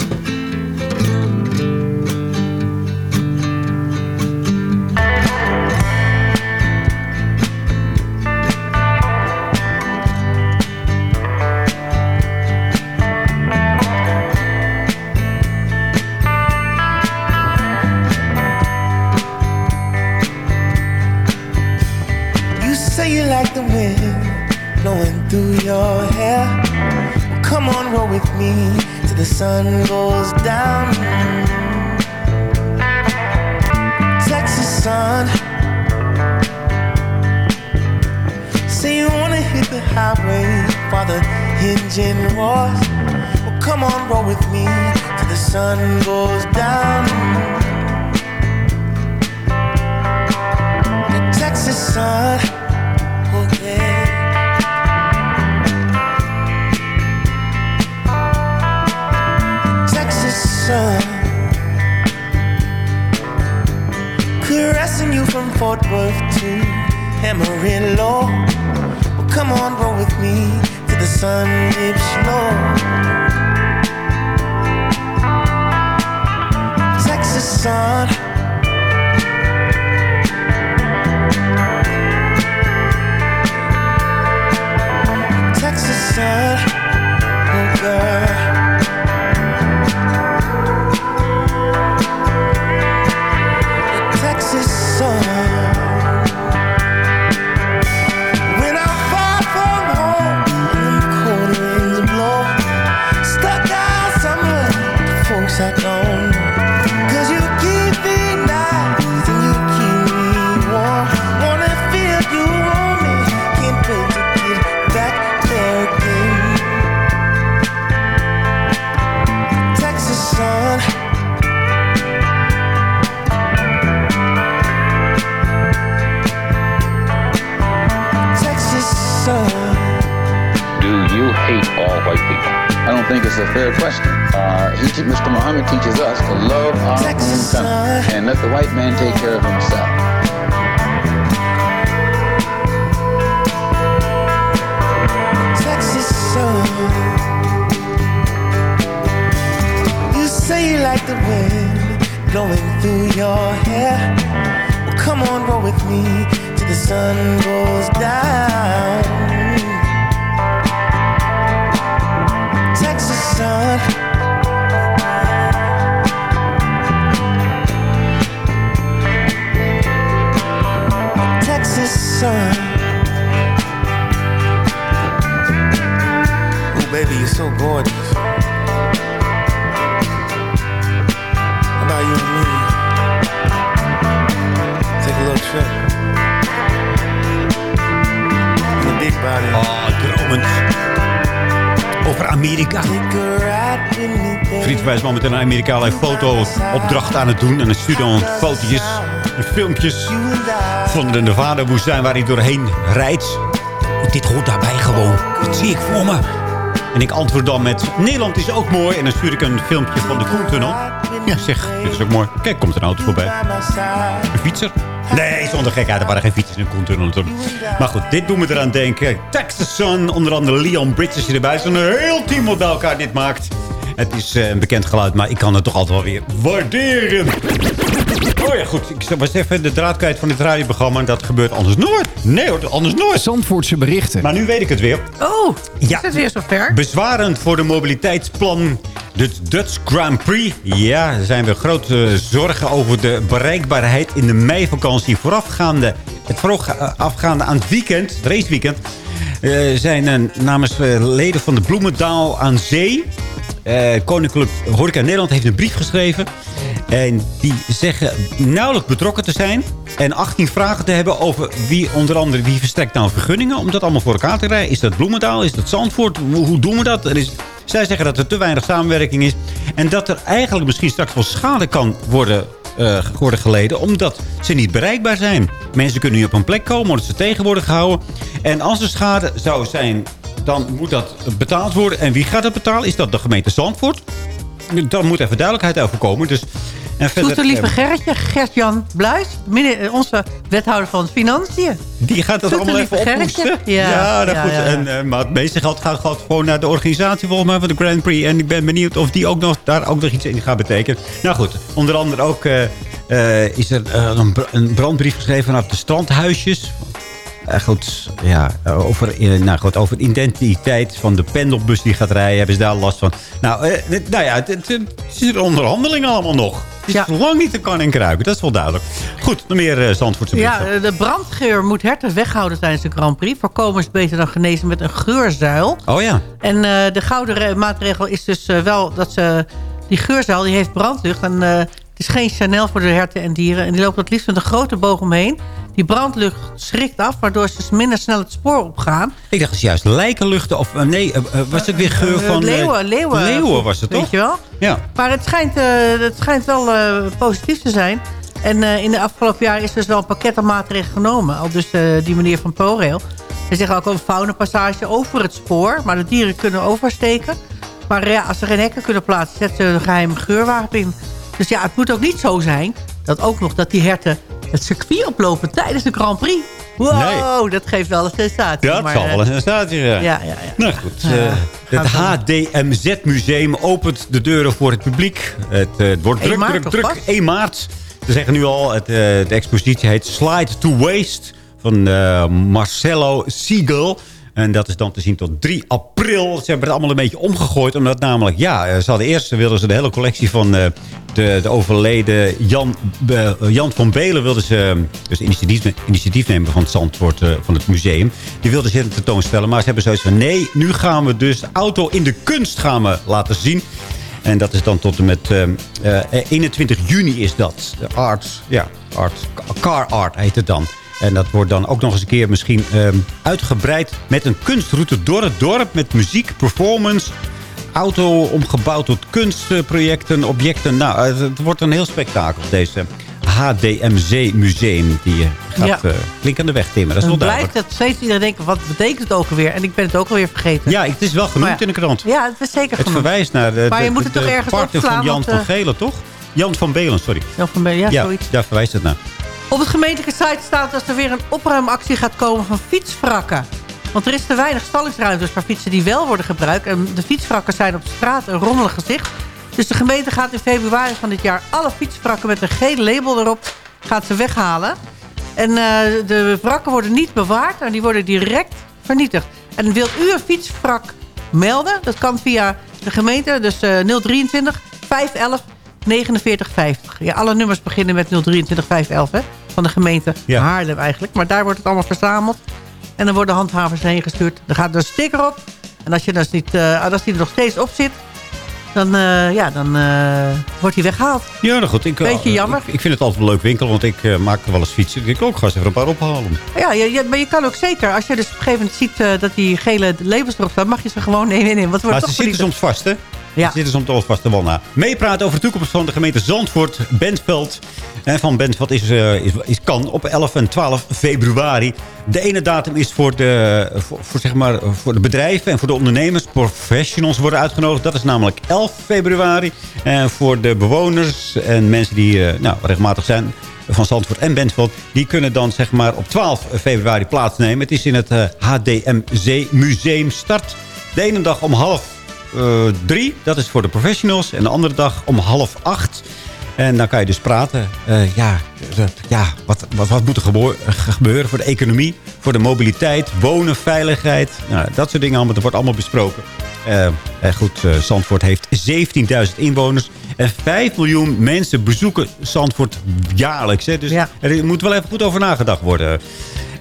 Speaker 25: Blowing through your hair. Well, come on, roll with me till the sun goes down. Texas sun. Say you wanna hit the highway for the engine roars. Well, come on, roll with me till the sun goes down. The Texas sun. Sun. Caressing you from Fort Worth to Amarillo. Well, come on, roll with me till the sun dips low. Texas sun. Texas sun, oh girl. I
Speaker 26: think it's a fair question. Uh, he, Mr. Muhammad teaches us to love our
Speaker 25: Texas
Speaker 26: own country and let the white man take care of himself.
Speaker 25: Texas sun. You say you like the wind blowing through your hair. Well, come on, roll with me till the sun goes down. Sun. Texas sun. Oh, baby, you're so gorgeous. How about you and me? Take a little trip. In the big body.
Speaker 19: Oh, dromend. Over Amerika. Friet wijst momenteel een Amerikaanse foto-opdracht aan het doen. En een stuurt dan fotootjes en filmpjes van de Nevada-woestijn waar hij doorheen rijdt. Dit hoort daarbij gewoon. Dat zie ik voor me. En ik antwoord dan met, Nederland is ook mooi. En dan stuur ik een filmpje van de Koentunnel. Ja, zeg, dit is ook mooi. Kijk, komt een auto voorbij. Een fietser? Nee, zonder gekheid. Er waren geen fietsers in de Koentunnel natuurlijk. Maar goed, dit doen we eraan denken. Texas Sun, onder andere Leon Bridges erbij. Een heel team wat bij elkaar dit maakt. Het is eh, een bekend geluid, maar ik kan het toch altijd wel weer waarderen. Oh ja, goed. Ik was even de draad kwijt van dit radioprogramma. Dat gebeurt anders nooit. Nee hoor, anders nooit.
Speaker 17: Zandvoortse berichten.
Speaker 19: Maar nu weet ik het weer.
Speaker 22: Oh,
Speaker 19: Ja.
Speaker 22: is het weer zover?
Speaker 19: Bezwarend voor de mobiliteitsplan de Dutch Grand Prix. Ja, er zijn weer grote zorgen over de bereikbaarheid in de meivakantie. Voorafgaande, het voorafgaande aan het weekend, het raceweekend... eh, zijn eh, namens eh, leden van de Bloemendaal aan Zee... eh, Koninklijk Horeca Nederland heeft een brief geschreven. En die zeggen nauwelijks betrokken te zijn. En 18 vragen te hebben over wie onder andere wie verstrekt nou vergunningen. Om dat allemaal voor elkaar te krijgen. Is dat Bloemendaal? Is dat Zandvoort? Hoe, hoe doen we dat? Er is, zij zeggen dat er te weinig samenwerking is. En dat er eigenlijk misschien straks wel schade kan worden, eh, worden geleden. Omdat ze niet bereikbaar zijn. Mensen kunnen niet op een plek komen omdat ze tegen worden gehouden. En als er schade zou zijn, dan moet dat betaald worden. En wie gaat dat betalen? Is dat de gemeente Zandvoort? Daar moet even duidelijkheid over komen. Dus, en
Speaker 22: de lieve Gerritje, Gert-Jan Bluis, eh, onze wethouder van Financiën.
Speaker 19: Die gaat dat allemaal even ophoesten.
Speaker 22: Ja,
Speaker 19: nou
Speaker 22: ja,
Speaker 19: goed.
Speaker 22: ja.
Speaker 19: En, eh, maar het meeste geld gaat, gaat gewoon naar de organisatie volgens mij van de Grand Prix. En ik ben benieuwd of die ook nog, daar ook nog iets in gaat betekenen. Nou goed, onder andere ook eh, is er een brandbrief geschreven vanaf de strandhuisjes. Eh, goed, ja, over, eh, nou goed, over de identiteit van de pendelbus die gaat rijden. Hebben ze daar last van. Nou, dit- nou ja, het, het, het is een onderhandeling allemaal nog. Het is lang niet te kan en kruiken, dat is wel duidelijk. Goed, nog meer uh, Zandvoortse
Speaker 22: Ja, de brandgeur moet herten weghouden tijdens de Grand Prix. Voorkomen is beter dan genezen met een geurzuil.
Speaker 19: Oh ja.
Speaker 22: En de gouden re- maatregel is dus wel dat ze... Die geurzuil die heeft brandlucht. En het is geen Chanel voor de herten en dieren. En die lopen het liefst met een grote boog omheen. Die brandlucht schrikt af, waardoor ze minder snel het spoor opgaan.
Speaker 19: Ik dacht, het is juist lijkenluchten. Of eh, nee, eh, eh, was het weer geur van...
Speaker 22: leeuwen, leeuwen.
Speaker 19: Leeuwen was het,
Speaker 22: Weet
Speaker 19: toch?
Speaker 22: je wel?
Speaker 19: Ja.
Speaker 22: Maar het schijnt, het schijnt wel positief te zijn. En in de afgelopen jaar is dus wel een pakket aan maatregelen genomen. Al dus die meneer van ProRail. Hij zegt ook een faunapassage over het spoor. Maar de dieren kunnen oversteken. Maar ja, als ze geen hekken kunnen plaatsen, zetten ze een geheime geurwapen in. Dus ja, het moet ook niet zo zijn dat ook nog dat die herten het circuit oplopen tijdens de Grand Prix. Wow, dat geeft wel een sensatie.
Speaker 19: Dat
Speaker 22: maar,
Speaker 19: zal
Speaker 22: eh,
Speaker 19: wel een sensatie zijn.
Speaker 22: Ja, ja, ja.
Speaker 19: Nou goed,
Speaker 22: Ja,
Speaker 19: eh, het HDMZ-museum opent de deuren voor het publiek. Het, eh, het wordt
Speaker 22: 1
Speaker 19: druk, druk, druk.
Speaker 22: pas?
Speaker 19: 1 maart. Ze zeggen nu al, het, eh, de expositie heet Slide to Waste van eh, Marcelo Siegel. En dat is dan te zien tot 3 april. Ze hebben het allemaal een beetje omgegooid. Omdat namelijk, ja, eh, ze hadden eerst wilden ze de hele collectie van eh, de, de overleden Jan, eh, Jan van Belen... wilden ze eh, dus initiatief, van het Zandvoort, eh, van het museum. Die wilden ze tentoonstellen. Maar ze hebben zoiets van, nee, nu gaan we dus auto in de kunst gaan we laten zien. En dat is dan tot en met eh, eh, 21 juni is dat. De art, ja, art, car art heet het dan. En dat wordt dan ook nog eens een keer misschien eh, uitgebreid met een kunstroute door het dorp. Met muziek, performance, auto omgebouwd tot kunstprojecten, objecten. Nou, het, het wordt een heel spektakel, deze HDMZ Museum. Die eh, gaat
Speaker 22: Ja.
Speaker 19: eh, flink aan de weg timmen. Dat is
Speaker 22: blijkt dat steeds iedereen denkt, wat betekent het ook alweer? En ik ben het ook alweer vergeten.
Speaker 19: Ja, het is wel genoemd
Speaker 22: ja.
Speaker 19: in de krant.
Speaker 22: Ja, het is zeker
Speaker 19: Het
Speaker 22: genoemd.
Speaker 19: verwijst naar de,
Speaker 22: Maar je
Speaker 19: de-
Speaker 22: moet het
Speaker 19: de
Speaker 22: toch ergens
Speaker 19: van Jan
Speaker 22: want,
Speaker 19: van
Speaker 22: eh,
Speaker 19: Gelen, toch? Jan van Belen, sorry.
Speaker 22: Jan van Belen, ja,
Speaker 19: ja,
Speaker 22: zoiets.
Speaker 19: daar verwijst het naar.
Speaker 22: Op het gemeentelijke site staat dat er weer een opruimactie gaat komen van fietswrakken. Want er is te weinig stallingsruimtes voor fietsen die wel worden gebruikt. En de fietswrakken zijn op straat een rommelig gezicht. Dus de gemeente gaat in februari van dit jaar alle fietswrakken met een gele label erop gaat ze weghalen. En eh, de wrakken worden niet bewaard en die worden direct vernietigd. En wilt u een fietswrak melden? Dat kan via de gemeente, dus eh 023 511 4950. Ja, alle nummers beginnen met 023 511 hè, van de gemeente
Speaker 19: Ja.
Speaker 22: Haarlem eigenlijk. Maar daar wordt het allemaal verzameld. En dan worden handhavers heen gestuurd. Er gaat er een sticker op. En als, je dus niet, eh, als die er nog steeds op zit, dan, eh, ja, dan eh, wordt hij weggehaald.
Speaker 19: Ja, nou goed. Ik,
Speaker 22: Beetje jammer.
Speaker 19: Ik, ik vind het altijd een leuk winkel, want ik maak wel eens fietsen. Ik denk ook, ga eens even een paar ophalen.
Speaker 22: Ja, je, je- maar je kan ook zeker, als je dus op een gegeven moment ziet dat die gele labels erop staan, mag je ze gewoon nemen. nemen want het
Speaker 19: Maar
Speaker 22: wordt
Speaker 19: ze
Speaker 22: toch
Speaker 19: zitten soms vast, hè?
Speaker 22: Ja.
Speaker 19: Ze zitten soms toch vast de wal na. Meepraten over de toekomst van de gemeente Zandvoort, Bentveld. En van Bentveld is, eh, is, is, kan op 11 en 12 februari. De ene datum is voor de, voor, zeg maar, voor de bedrijven en voor de ondernemers. Professionals worden uitgenodigd. Dat is namelijk 11 februari. En voor de bewoners en mensen die eh, nou, regelmatig zijn van Zandvoort en Bentveld... die kunnen dan zeg maar op 12 februari plaatsnemen. Het is in het eh, HDMZ Museum Start. De ene dag om half eh, drie. Dat is voor de professionals. En de andere dag om half acht. En dan kan je dus praten. Eh, ja, ja wat, wat, wat moet er gebeuren voor de economie, voor de mobiliteit, wonen, veiligheid. Nou, dat soort dingen allemaal, dat wordt allemaal besproken. Eh, en goed, eh, Zandvoort heeft 17.000 inwoners. En 5 miljoen mensen bezoeken Zandvoort jaarlijks. Hè. Dus er moet wel even goed over nagedacht worden.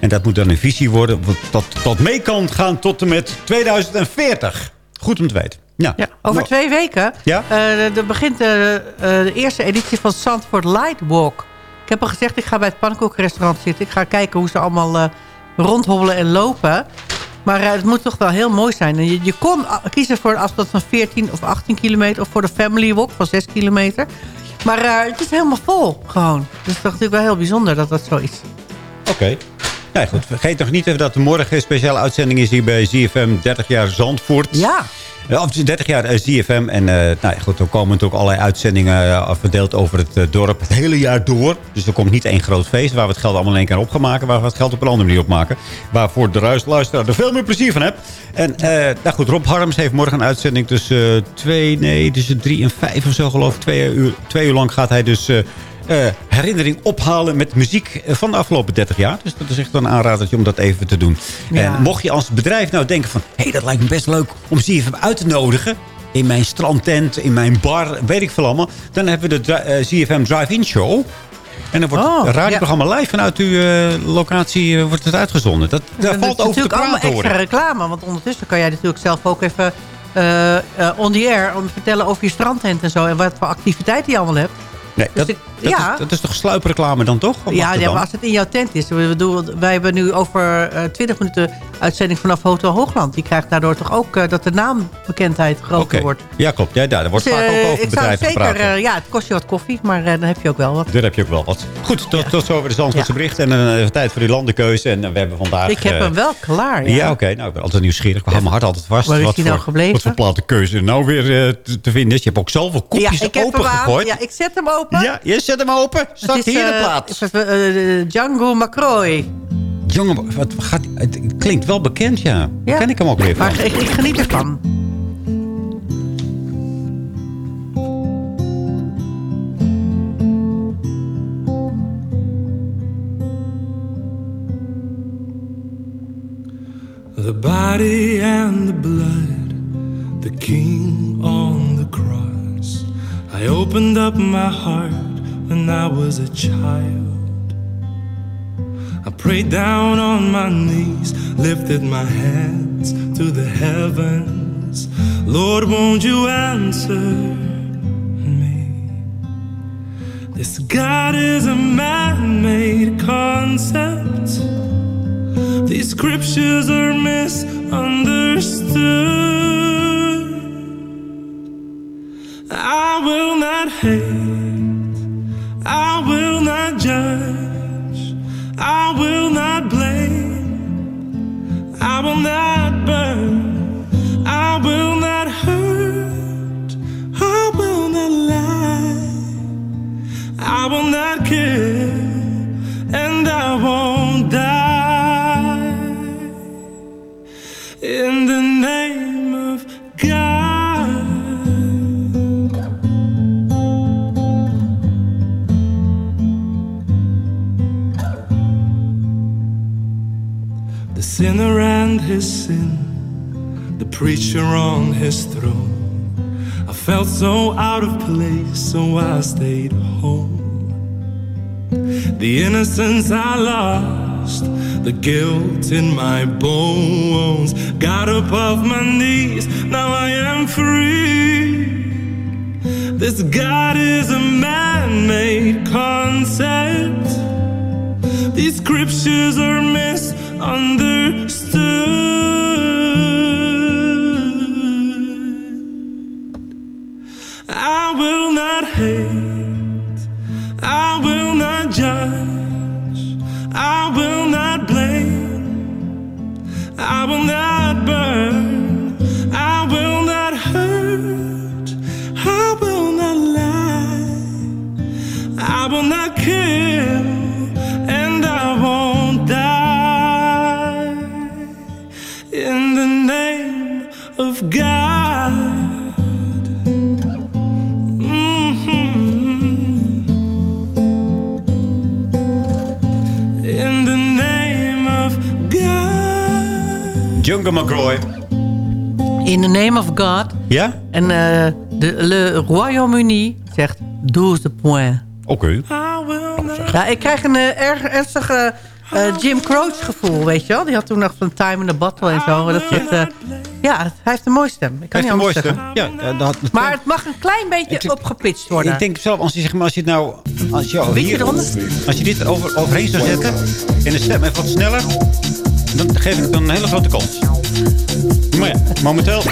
Speaker 19: En dat moet dan een visie worden wat- dat, dat mee kan gaan tot en met 2040. Goed om te weten. Ja.
Speaker 22: Over
Speaker 19: Nou,
Speaker 22: twee weken
Speaker 19: Ja?
Speaker 22: eh, er begint eh, eh, de eerste editie van Zandvoort Lightwalk. Ik heb al gezegd, ik ga bij het pannenkoekrestaurant zitten. Ik ga kijken hoe ze allemaal rondhobbelen en lopen. Maar het moet toch wel heel mooi zijn. En Je, je kon kiezen voor een afstand van 14 of 18 kilometer... of voor de Family Walk van 6 kilometer. Maar het is helemaal vol, gewoon. Dus het is natuurlijk wel heel bijzonder dat dat zo is.
Speaker 19: Oké. Nou goed, vergeet nog niet even dat er morgen een speciale uitzending is hier bij ZFM 30 jaar Zandvoort.
Speaker 22: Ja.
Speaker 19: Ja, Of 30 jaar eh, ZFM. En eh, nou ja, goed, er komen natuurlijk allerlei uitzendingen eh, verdeeld over het eh, dorp het hele jaar door. Dus er komt niet één groot feest waar we het geld allemaal in één keer opgemaken. Waar we het geld op een andere manier opmaken. Waarvoor de luisteraar er veel meer plezier van hebt. En eh, nou goed, Rob Harms heeft morgen een uitzending tussen eh, twee, nee, tussen drie en vijf of zo geloof ik. Twee uur, twee uur lang gaat hij dus... eh, eh, herinnering ophalen met muziek eh, van de afgelopen 30 jaar. Dus dat is echt een aanradertje om dat even te doen.
Speaker 22: Ja.
Speaker 19: En mocht je als bedrijf nou denken van... hé, hey, dat lijkt me best leuk om ZFM uit te nodigen... in mijn strandtent, in mijn bar, weet ik veel allemaal... dan hebben we de eh, ZFM Drive-In Show... En dan wordt
Speaker 22: Oh,
Speaker 19: het radioprogramma live vanuit uw eh, locatie eh, wordt het uitgezonden. Dat, daar
Speaker 22: En
Speaker 19: valt
Speaker 22: dat is
Speaker 19: over te
Speaker 22: natuurlijk allemaal
Speaker 19: praten
Speaker 22: extra reclame. Want ondertussen kan jij natuurlijk zelf ook even eh, eh, on the air... om te vertellen over je strandtent en zo... en wat voor activiteiten je allemaal hebt.
Speaker 19: Nee, dat,
Speaker 22: ik-
Speaker 19: dat,
Speaker 22: ja.
Speaker 19: is, dat is toch sluipreclame dan toch?
Speaker 22: Ja,
Speaker 19: dat
Speaker 22: ja, maar als het in jouw tent is. We bedoel, wij hebben nu over eh 20 minuten uitzending vanaf Hotel Hoogland. Die krijgt daardoor toch ook eh, dat de naambekendheid groter wordt.
Speaker 19: Ja, klopt. Ja, daar wordt
Speaker 22: Dus,
Speaker 19: vaak
Speaker 22: eh,
Speaker 19: ook over
Speaker 22: ik zou
Speaker 19: bedrijven
Speaker 22: zeker, eh, ja, het kost je wat koffie, maar eh, dan heb je ook wel wat.
Speaker 19: Daar heb je ook wel wat. Goed, tot, tot zover de Zandvoortse bericht. En dan even tijd voor die landenkeuze. En eh, we hebben vandaag...
Speaker 22: ik heb
Speaker 19: eh,
Speaker 22: hem wel klaar. Ja,
Speaker 19: Ja, oké. Nou, ik ben altijd nieuwsgierig. Ik hou mijn hart altijd vast.
Speaker 22: Waar is
Speaker 19: wat voor,
Speaker 22: nou gebleven?
Speaker 19: Wat voor platenkeuze nou weer eh, te, te vinden is. Je hebt ook zoveel
Speaker 22: Ja,
Speaker 19: kopjes
Speaker 22: ik aan.
Speaker 19: opengegooid.
Speaker 22: Ja, ik zet hem open.
Speaker 19: Ja, je zet hem open. Staat hier de
Speaker 22: eh,
Speaker 19: plaat.
Speaker 22: het is, eh, eh, Django McCroy.
Speaker 19: Jongen, wat gaat, het klinkt wel bekend, ja. Ken ik hem ook weer van?
Speaker 22: Maar ik, ik geniet ervan.
Speaker 16: The body and the blood, the king on the cross. I opened up my heart when I was a child. I prayed down on my knees, lifted my hands to the heavens. Lord, won't you answer me? This God is a man made concept. These scriptures are misunderstood. Hate, I will not judge, I will not blame, I will not sinner and his sin, the preacher on his throne. I felt so out of place, so I stayed home. The innocence I lost, the guilt in my bones. Got off my knees, now I am free. This God is a man made concept. These scriptures are misunderstood. I will not hate, In the name of God.
Speaker 19: Ja?
Speaker 22: En eh, de Le Royaume-Uni zegt 12 points.
Speaker 19: Oké.
Speaker 22: Ja, ik krijg een eh, erg ernstige eh, Jim Croce gevoel, weet je wel. Die had toen nog van Time in the Bottle en zo. Dat zit, eh, ja, hij heeft een mooie stem. Ik kan
Speaker 19: Heeft
Speaker 22: niet
Speaker 19: een
Speaker 22: anders
Speaker 19: mooie stem.
Speaker 22: zeggen.
Speaker 19: Ja, dat,
Speaker 22: Maar het mag een klein beetje opgepitcht worden.
Speaker 19: Ik denk zelf, als je, zeg maar, als je het nou... Als je, hier, als je dit er over, overheen zou zetten... en de stem even wat sneller... dan geef ik het een hele grote kans. Thank you. Maar ja, momenteel...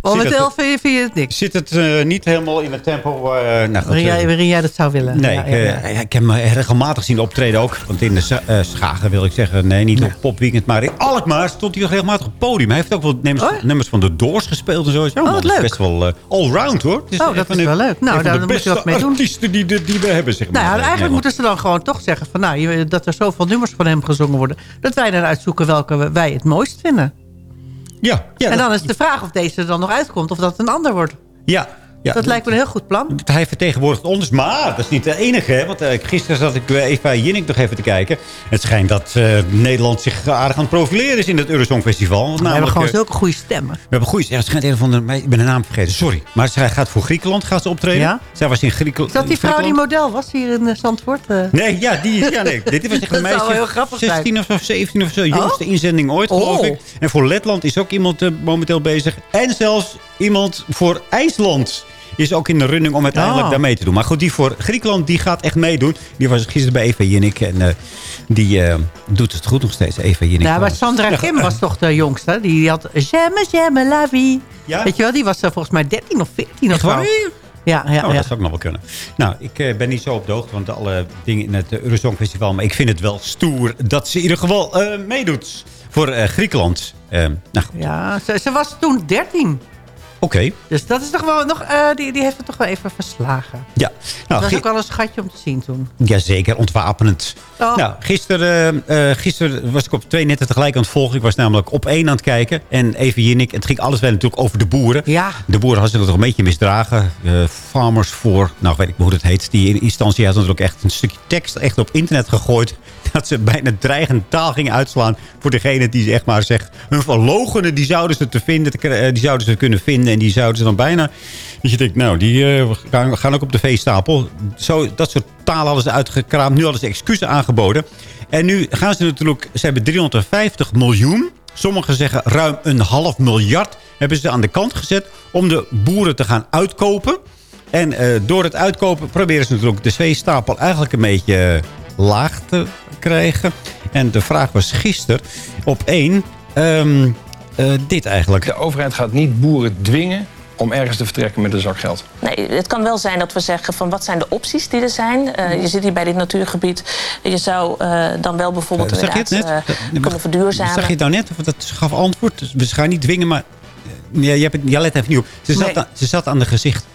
Speaker 22: Momenteel
Speaker 19: het,
Speaker 22: vind je, vind je het niks.
Speaker 19: zit het eh, niet helemaal in het tempo... eh nou,
Speaker 22: Waarin
Speaker 19: eh,
Speaker 22: jij, waarin jij dat zou willen.
Speaker 19: Nee,
Speaker 22: Ja,
Speaker 19: ik,
Speaker 22: ja,
Speaker 19: ik heb me regelmatig zien optreden ook. Want in de Schagen wil ik zeggen. Nee, niet op popweekend. Maar in Alkmaar stond hij regelmatig op het podium. Hij heeft ook wel nummers, nummers van de Doors gespeeld en zo.
Speaker 22: Oh? wat
Speaker 19: dat is
Speaker 22: leuk.
Speaker 19: Best wel allround hoor. Het
Speaker 22: Oh,
Speaker 19: echt
Speaker 22: dat is wel leuk. Nou, daar moet je wat mee doen.
Speaker 19: artiesten die, we hebben, zeg maar.
Speaker 22: Nou ja,
Speaker 19: in
Speaker 22: eigenlijk moeten ze dan gewoon toch zeggen... Van, nou, dat er zoveel nummers van hem gezongen worden... dat wij dan uitzoeken welke we- wij het mooist vinden.
Speaker 19: Ja, ja,
Speaker 22: en
Speaker 19: dat-
Speaker 22: dan is de vraag of deze er dan nog uitkomt... of dat een ander wordt.
Speaker 19: Ja, ja.
Speaker 22: dat lijkt me een heel goed plan.
Speaker 19: Hij vertegenwoordigt ons, maar dat is niet de enige. Hè? Want eh, gisteren zat ik bij Eva Jinnik nog even te kijken. Het schijnt dat eh, Nederland zich aardig aan het profileren is in het Eurosong Festival.
Speaker 22: We hebben gewoon
Speaker 19: eh,
Speaker 22: zulke goede stemmen.
Speaker 19: We hebben goede... Ja, het schijnt een van de... Ik ben de naam vergeten, sorry. Maar zij gaat voor Griekenland gaat ze optreden.
Speaker 22: Ja?
Speaker 19: Zij was in Griekenland.
Speaker 22: Is dat die vrouw die model was hier in eh, Zandvoort? eh?
Speaker 19: Nee, ja, die, ja, nee. Dit was echt een (laughs) meisje.
Speaker 22: heel grappig zijn.
Speaker 19: 16 of zo, 17 of zo. Jongste
Speaker 22: Oh?
Speaker 19: inzending ooit, geloof
Speaker 22: Oh.
Speaker 19: ik. En voor Letland is ook iemand eh, momenteel bezig. En zelfs iemand voor IJsland is ook in de running om uiteindelijk
Speaker 22: Oh.
Speaker 19: daar mee te doen. Maar goed, die voor Griekenland, die gaat echt meedoen. Die was gisteren bij Eva Jinnik. En eh, die eh, doet het goed nog steeds, Eva Jinnik.
Speaker 22: Ja, maar Sandra Kim was toch de jongste? Die, had J'aime, j'aime la vie.
Speaker 19: Ja?
Speaker 22: Weet je wel, die was volgens mij 13 of 14 of zo. Ja, ja,
Speaker 19: Oh,
Speaker 22: ja.
Speaker 19: dat zou ook nog wel kunnen. Nou, ik eh, ben niet zo op de hoogte van alle dingen in het uh, Festival. Maar ik vind het wel stoer dat ze in ieder geval meedoet voor Griekenland. Eh, nou, goed.
Speaker 22: Ja, ze, ze was toen 13.
Speaker 19: Oké.
Speaker 22: Dus dat is toch wel nog, eh, die, die heeft het toch wel even verslagen.
Speaker 19: Ja.
Speaker 22: dat
Speaker 19: Nou,
Speaker 22: was
Speaker 19: gi-
Speaker 22: ook wel een schatje om te zien toen.
Speaker 19: Jazeker, ontwapenend.
Speaker 22: Oh.
Speaker 19: Nou, gisteren, eh, gisteren was ik op twee netten tegelijk aan het volgen. Ik was namelijk op één aan het kijken. En even Jinnik, het ging alles wel natuurlijk over de boeren.
Speaker 22: Ja.
Speaker 19: De boeren hadden zich toch een beetje misdragen. Eh, farmers for, nou weet ik niet hoe dat heet. Die instantie had natuurlijk echt een stukje tekst echt op internet gegooid. (laughs) Dat ze bijna dreigend taal gingen uitslaan voor degene die echt maar zegt... hun verlogenen, die zouden ze te vinden, die zouden ze kunnen vinden. En die zouden ze dan bijna... Dat je denkt, nou, die eh, gaan, gaan ook op de veestapel. Zo, dat soort taal hadden ze uitgekraamd. Nu hadden ze excuses aangeboden. En nu gaan ze natuurlijk... Ze hebben 350 miljoen. Sommigen zeggen ruim een half miljard hebben ze aan de kant gezet... om de boeren te gaan uitkopen. En eh, door het uitkopen proberen ze natuurlijk de veestapel eigenlijk een beetje eh, laag te krijgen. En de vraag was gisteren op één... ehm, eh, dit eigenlijk.
Speaker 27: De overheid gaat niet boeren dwingen om ergens te vertrekken met een zak geld.
Speaker 28: Nee, het kan wel zijn dat we zeggen van wat zijn de opties die er zijn. Eh, je zit hier bij dit natuurgebied. Je zou eh, dan wel bijvoorbeeld
Speaker 19: Eh, Zeg je het net?
Speaker 28: kunnen verduurzamen.
Speaker 19: Zag je het nou net? Of dat gaf antwoord. Dus we gaan niet dwingen, maar... Ja, je, hebt het, je let even niet op. Ze zat,
Speaker 22: Nee.
Speaker 19: aan, ze zat aan de gezicht.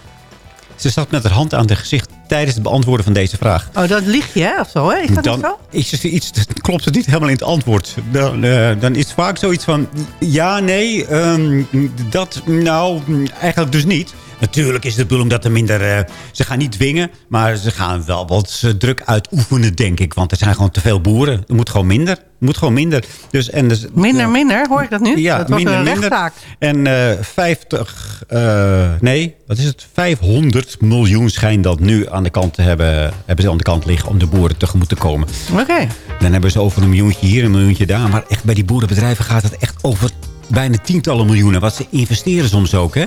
Speaker 19: Ze zat met haar hand aan de gezicht tijdens het beantwoorden van deze vraag.
Speaker 22: Oh, dat lieg je, hè? Of zo, hè? Is dat
Speaker 19: dan
Speaker 22: niet zo?
Speaker 19: is er iets, klopt het niet helemaal in het antwoord. Dan, eh, dan is het vaak zoiets van... Ja, nee, ehm, dat nou eigenlijk dus niet. Natuurlijk is de bedoeling dat er minder... eh, ze gaan niet dwingen, maar ze gaan wel wat eh, druk uitoefenen, denk ik. Want er zijn gewoon te veel boeren. Er moet gewoon minder. Er moet gewoon minder. Dus, en dus,
Speaker 22: Minder, minder, hoor ik dat nu?
Speaker 19: ja,
Speaker 22: dat
Speaker 19: minder,
Speaker 22: een
Speaker 19: minder. En eh 50, eh, nee, wat is het? 500 miljoen schijnt dat nu aan de kant te hebben, hebben ze aan de kant liggen om de boeren tegemoet te komen.
Speaker 22: Oké.
Speaker 19: Dan hebben ze over een miljoentje hier, een miljoentje daar. Maar echt bij die boerenbedrijven gaat het echt over bijna tientallen miljoenen. Wat ze investeren soms ook, hè?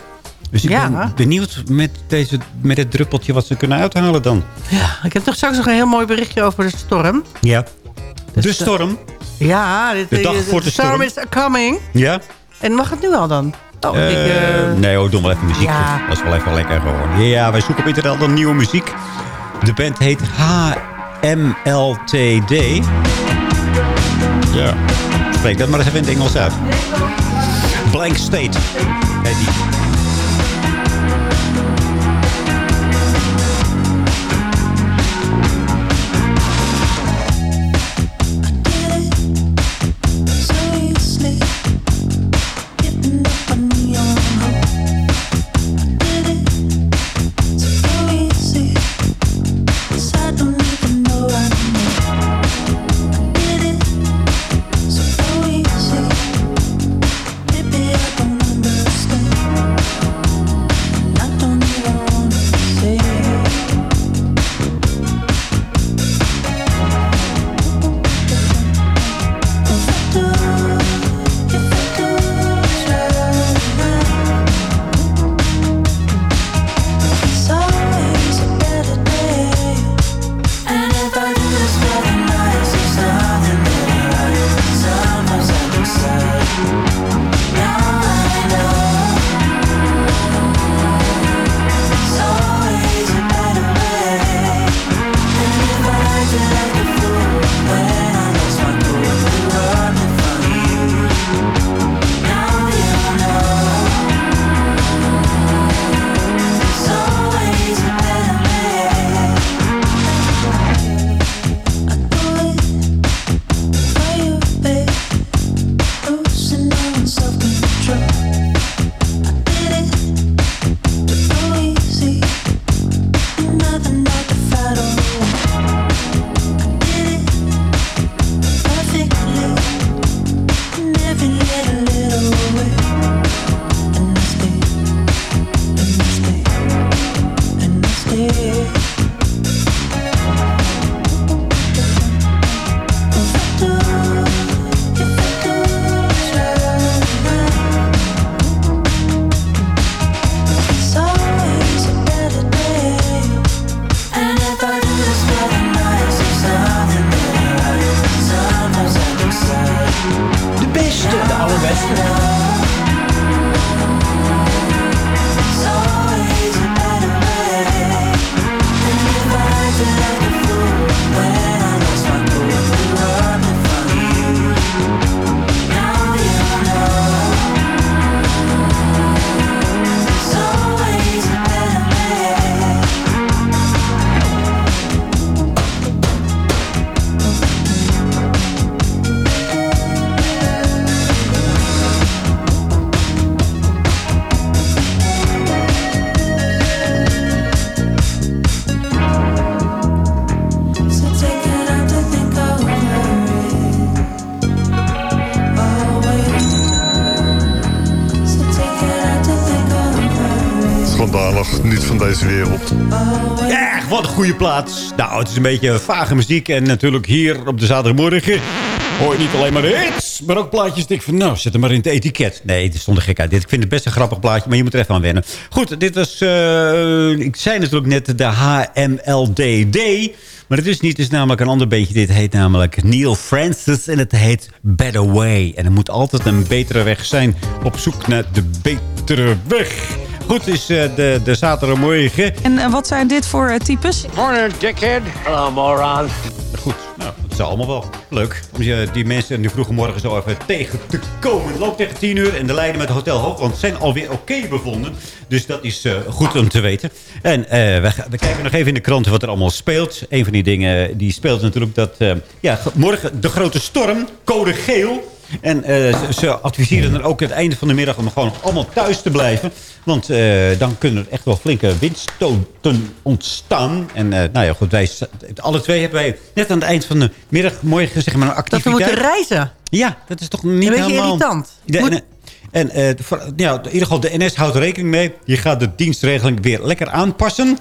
Speaker 19: Dus ik
Speaker 22: Ja.
Speaker 19: ben benieuwd met, deze, met het druppeltje wat ze kunnen uithalen dan.
Speaker 22: Ja, ik heb toch straks nog een heel mooi berichtje over de storm.
Speaker 19: Ja.
Speaker 22: Dus,
Speaker 19: de storm.
Speaker 22: Ja, dit,
Speaker 19: De dag voor de storm.
Speaker 22: is coming.
Speaker 19: Ja.
Speaker 22: En mag het nu al dan? Oh, ik,
Speaker 19: Eh,
Speaker 22: eh,
Speaker 19: nee hoor, doe maar even muziek.
Speaker 22: Ja.
Speaker 19: Dat is wel even lekker gewoon. Ja, wij zoeken op internet dan nieuwe muziek. De band heet HMLTD. Ja. Spreek dat maar eens even in het Engels uit. Blank State. heet die. Goede plaats. Nou, het is een beetje vage muziek. En natuurlijk hier op de zaterdagmorgen hoor je niet alleen maar de hits, maar ook plaatjes. Ik van, nou, zet hem maar in het etiket. Nee, het er gek uit. Dit, ik vind het best een grappig plaatje, maar je moet er even aan wennen. Goed, dit was, eh, ik zei natuurlijk net de HMLDD. Maar het is niet, het is namelijk een ander beentje. Dit heet namelijk Neil Francis en het heet Better Way. En er moet altijd een betere weg zijn. Op zoek naar de betere weg. Goed, is eh, de, de zaterdagmorgen.
Speaker 29: En eh, wat zijn dit voor eh, types?
Speaker 16: Morning, dickhead. Hello, moron.
Speaker 19: Goed, nou, dat is allemaal wel leuk. Om die mensen in de vroege morgen zo even tegen te komen. Het loopt tegen 10 uur en de lijnen met Hotel Hoogland zijn alweer oké bevonden. Dus dat is eh, goed om te weten. En eh, we, we kijken nog even in de kranten wat er allemaal speelt. Een van die dingen die speelt natuurlijk dat... eh, ja, morgen de grote storm, code geel... En eh, ze, adviseren dan ook aan het einde van de middag om gewoon allemaal thuis te blijven. Want eh, dan kunnen er echt wel flinke windstoten ontstaan. En eh, nou ja, goed, wij, alle twee hebben wij net aan het eind van de middag morgen zeg maar een
Speaker 22: Dat we
Speaker 19: activiteit.
Speaker 22: moeten reizen.
Speaker 19: Ja, dat is toch niet
Speaker 22: Een beetje
Speaker 19: helemaal...
Speaker 22: irritant.
Speaker 19: De-
Speaker 22: Moet-
Speaker 19: en voor- ja, in ieder geval, de NS houdt rekening mee. Je gaat de dienstregeling weer lekker aanpassen.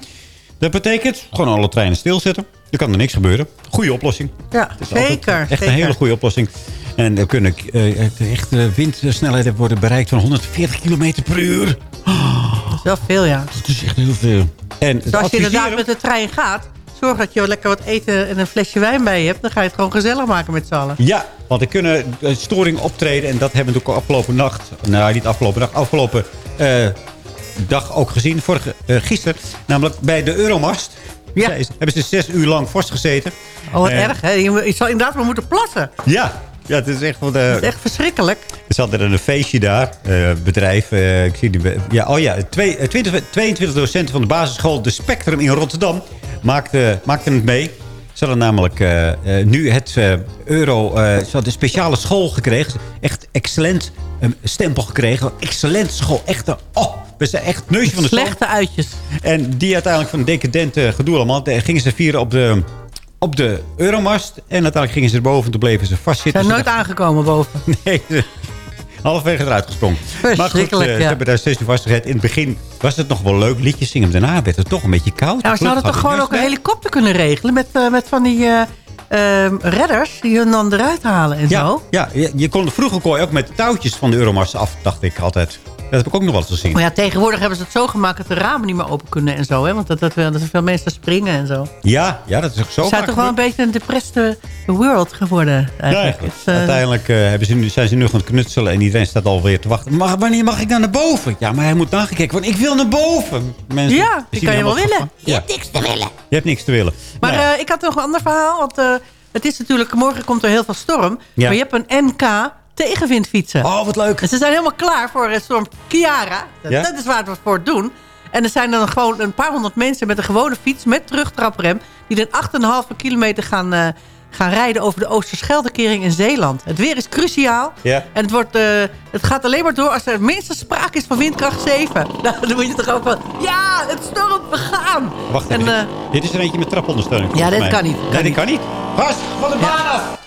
Speaker 19: Dat betekent gewoon alle treinen stilzetten. Er kan er niks gebeuren. Goeie oplossing.
Speaker 22: Ja, zeker.
Speaker 19: Echt
Speaker 22: zeker.
Speaker 19: een hele goede oplossing. En er kunnen eh, echt windsnelheden worden bereikt van 140 km per uur.
Speaker 22: Dat is wel veel, ja.
Speaker 19: Dat is echt heel veel. En
Speaker 22: Dus als je inderdaad met de trein gaat... zorg dat je lekker wat eten en een flesje wijn bij je hebt. Dan ga je het gewoon gezellig maken met z'n allen.
Speaker 19: Ja, want er kunnen eh, storingen optreden. En dat hebben we ook afgelopen nacht... Nou, niet afgelopen nacht. Afgelopen eh, dag ook gezien. Vorige, gisteren. Namelijk bij de Euromast.
Speaker 22: Ja.
Speaker 19: Zij is- hebben ze zes uur lang vastgezeten.
Speaker 22: Oh, wat erg, hè? Je, je zal inderdaad wel moeten plassen.
Speaker 19: Ja. Ja, het is echt... Wat, eh,
Speaker 22: Dat is echt verschrikkelijk.
Speaker 19: Ze hadden er een feestje daar, eh, bedrijf. eh, ik zie die, ja, oh ja, twee, eh, 20 22 docenten van de basisschool De Spectrum in Rotterdam maakten, maakten het mee. Ze hadden namelijk eh, eh, nu het eh, euro... ze hadden een speciale school gekregen. Echt excellent een stempel gekregen. Excellent school. Echt een... Oh, we zijn echt neusje van de.
Speaker 22: Slechte uitjes.
Speaker 19: En die uiteindelijk van decadente gedoe allemaal... gingen ze vieren op de, op de Euromast. En uiteindelijk gingen ze erboven. Toen bleven ze vastzitten.
Speaker 22: Zijn
Speaker 19: Ze
Speaker 22: nooit aangekomen boven. (laughs)
Speaker 19: Nee, ze- halverwege eruit gesprongen. Maar goed, eh, ze hebben daar steeds vastgezet. In het begin was het nog wel leuk, liedjes zingen. Maar daarna werd het toch een beetje koud.
Speaker 22: Maar ze hadden toch gewoon ook een helikopter kunnen regelen... met, eh, met van die eh, eh, redders die hun dan eruit halen en
Speaker 19: Ja,
Speaker 22: zo.
Speaker 19: ja, je, je kon vroeger kon je ook met touwtjes van de Euromast af, dacht ik altijd. Dat heb ik ook nog wel eens gezien.
Speaker 22: Maar ja, tegenwoordig hebben ze het zo gemaakt dat de ramen niet meer open kunnen en zo. Hè? Want dat, dat, dat er veel mensen springen en zo.
Speaker 19: Ja, ja, dat is ook zo
Speaker 22: Ze zijn toch wel een beetje een depressed world geworden eigenlijk.
Speaker 19: Nee,
Speaker 22: Het, eh,
Speaker 19: uiteindelijk eh, hebben ze nu, zijn ze nu gaan knutselen en iedereen staat alweer te wachten. Maar wanneer mag ik nou naar boven? Ja, maar hij moet nagekeken worden. Ik wil naar boven. Mensen
Speaker 22: Ja, die kan je wel willen.
Speaker 19: van-
Speaker 22: Je hebt niks te willen.
Speaker 19: Je hebt niks te willen.
Speaker 22: Maar
Speaker 19: Nee.
Speaker 22: eh, ik had nog een ander verhaal. Want eh, het is natuurlijk, morgen komt er heel veel storm.
Speaker 19: Ja.
Speaker 22: Maar je hebt een NK tegenwindfietsen.
Speaker 19: Oh, wat leuk.
Speaker 22: En ze zijn helemaal klaar voor eh, storm Kiara. Dat,
Speaker 19: Ja?
Speaker 22: dat is waar we het voor doen. En er zijn dan gewoon een paar honderd mensen met een gewone fiets... met terugtraprem... die dan 8,5 kilometer gaan, eh, gaan rijden over de Oosterscheldekering in Zeeland. Het weer is cruciaal.
Speaker 19: Ja.
Speaker 22: En het, wordt, eh, het gaat alleen maar door als er minstens sprake is van windkracht 7. (laughs) Nou, dan moet je toch ook van... Ja, het stormt, we gaan!
Speaker 19: Wacht
Speaker 22: en,
Speaker 19: even.
Speaker 22: eh,
Speaker 19: dit is er eentje met trapondersteuning.
Speaker 22: Ja, dit
Speaker 19: mij.
Speaker 22: kan niet.
Speaker 19: Nee,
Speaker 22: Kan
Speaker 19: dit kan niet. Gast, van de baan af!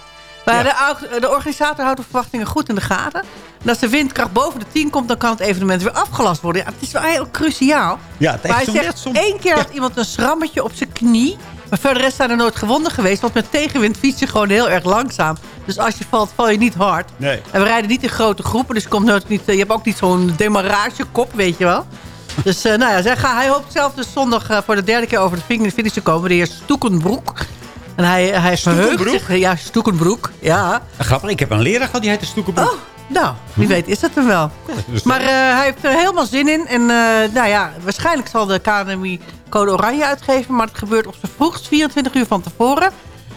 Speaker 22: Maar de, de organisator houdt de verwachtingen goed in de gaten. En als de windkracht boven de 10 komt, dan kan het evenement weer afgelast worden. Ja, het is wel heel cruciaal.
Speaker 19: Ja, het
Speaker 22: maar hij zegt,
Speaker 19: zo'n-
Speaker 22: één keer had iemand een schrammetje op zijn knie. Maar verder rest zijn er nooit gewonden geweest. Want met tegenwind fiets je gewoon heel erg langzaam. Dus als je valt, val je niet hard.
Speaker 19: Nee.
Speaker 22: En we rijden niet in grote groepen. Dus je, komt nooit niet, je hebt ook niet zo'n demarragekop, weet je wel. Dus eh, nou ja, hij hoopt zelf dus zondag eh, voor de derde keer over de finish finish te komen. De heer Stoekenbroek. En hij, hij verheugt
Speaker 19: Stoekenbroek?
Speaker 22: zich... Ja, Stoekenbroek. Ja.
Speaker 19: Grappig, ik heb een leraar gehad die heette Stoekenbroek.
Speaker 22: Oh, nou, wie weet is dat hem wel. Maar eh, hij heeft er helemaal zin in. En eh, nou ja, waarschijnlijk zal de KNMI code oranje uitgeven. Maar het gebeurt op zijn vroegst 24 uur van tevoren.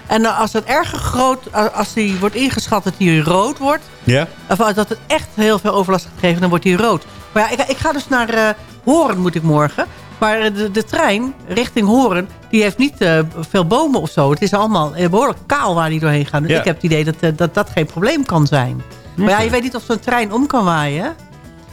Speaker 22: En eh, als het erg groot, eh, als die wordt ingeschat dat hij rood wordt...
Speaker 19: Ja?
Speaker 22: Of dat het echt heel veel overlast gaat geven, dan wordt hij rood. Maar ja, ik, ik ga dus naar eh Horen moet ik morgen. Maar de, de trein richting Horen, die heeft niet eh, veel bomen of zo. Het is allemaal eh, behoorlijk kaal waar die doorheen gaan. Dus
Speaker 19: Ja.
Speaker 22: ik heb het idee dat, eh, dat dat geen probleem kan zijn. Maar ja, je weet niet of zo'n trein om kan waaien.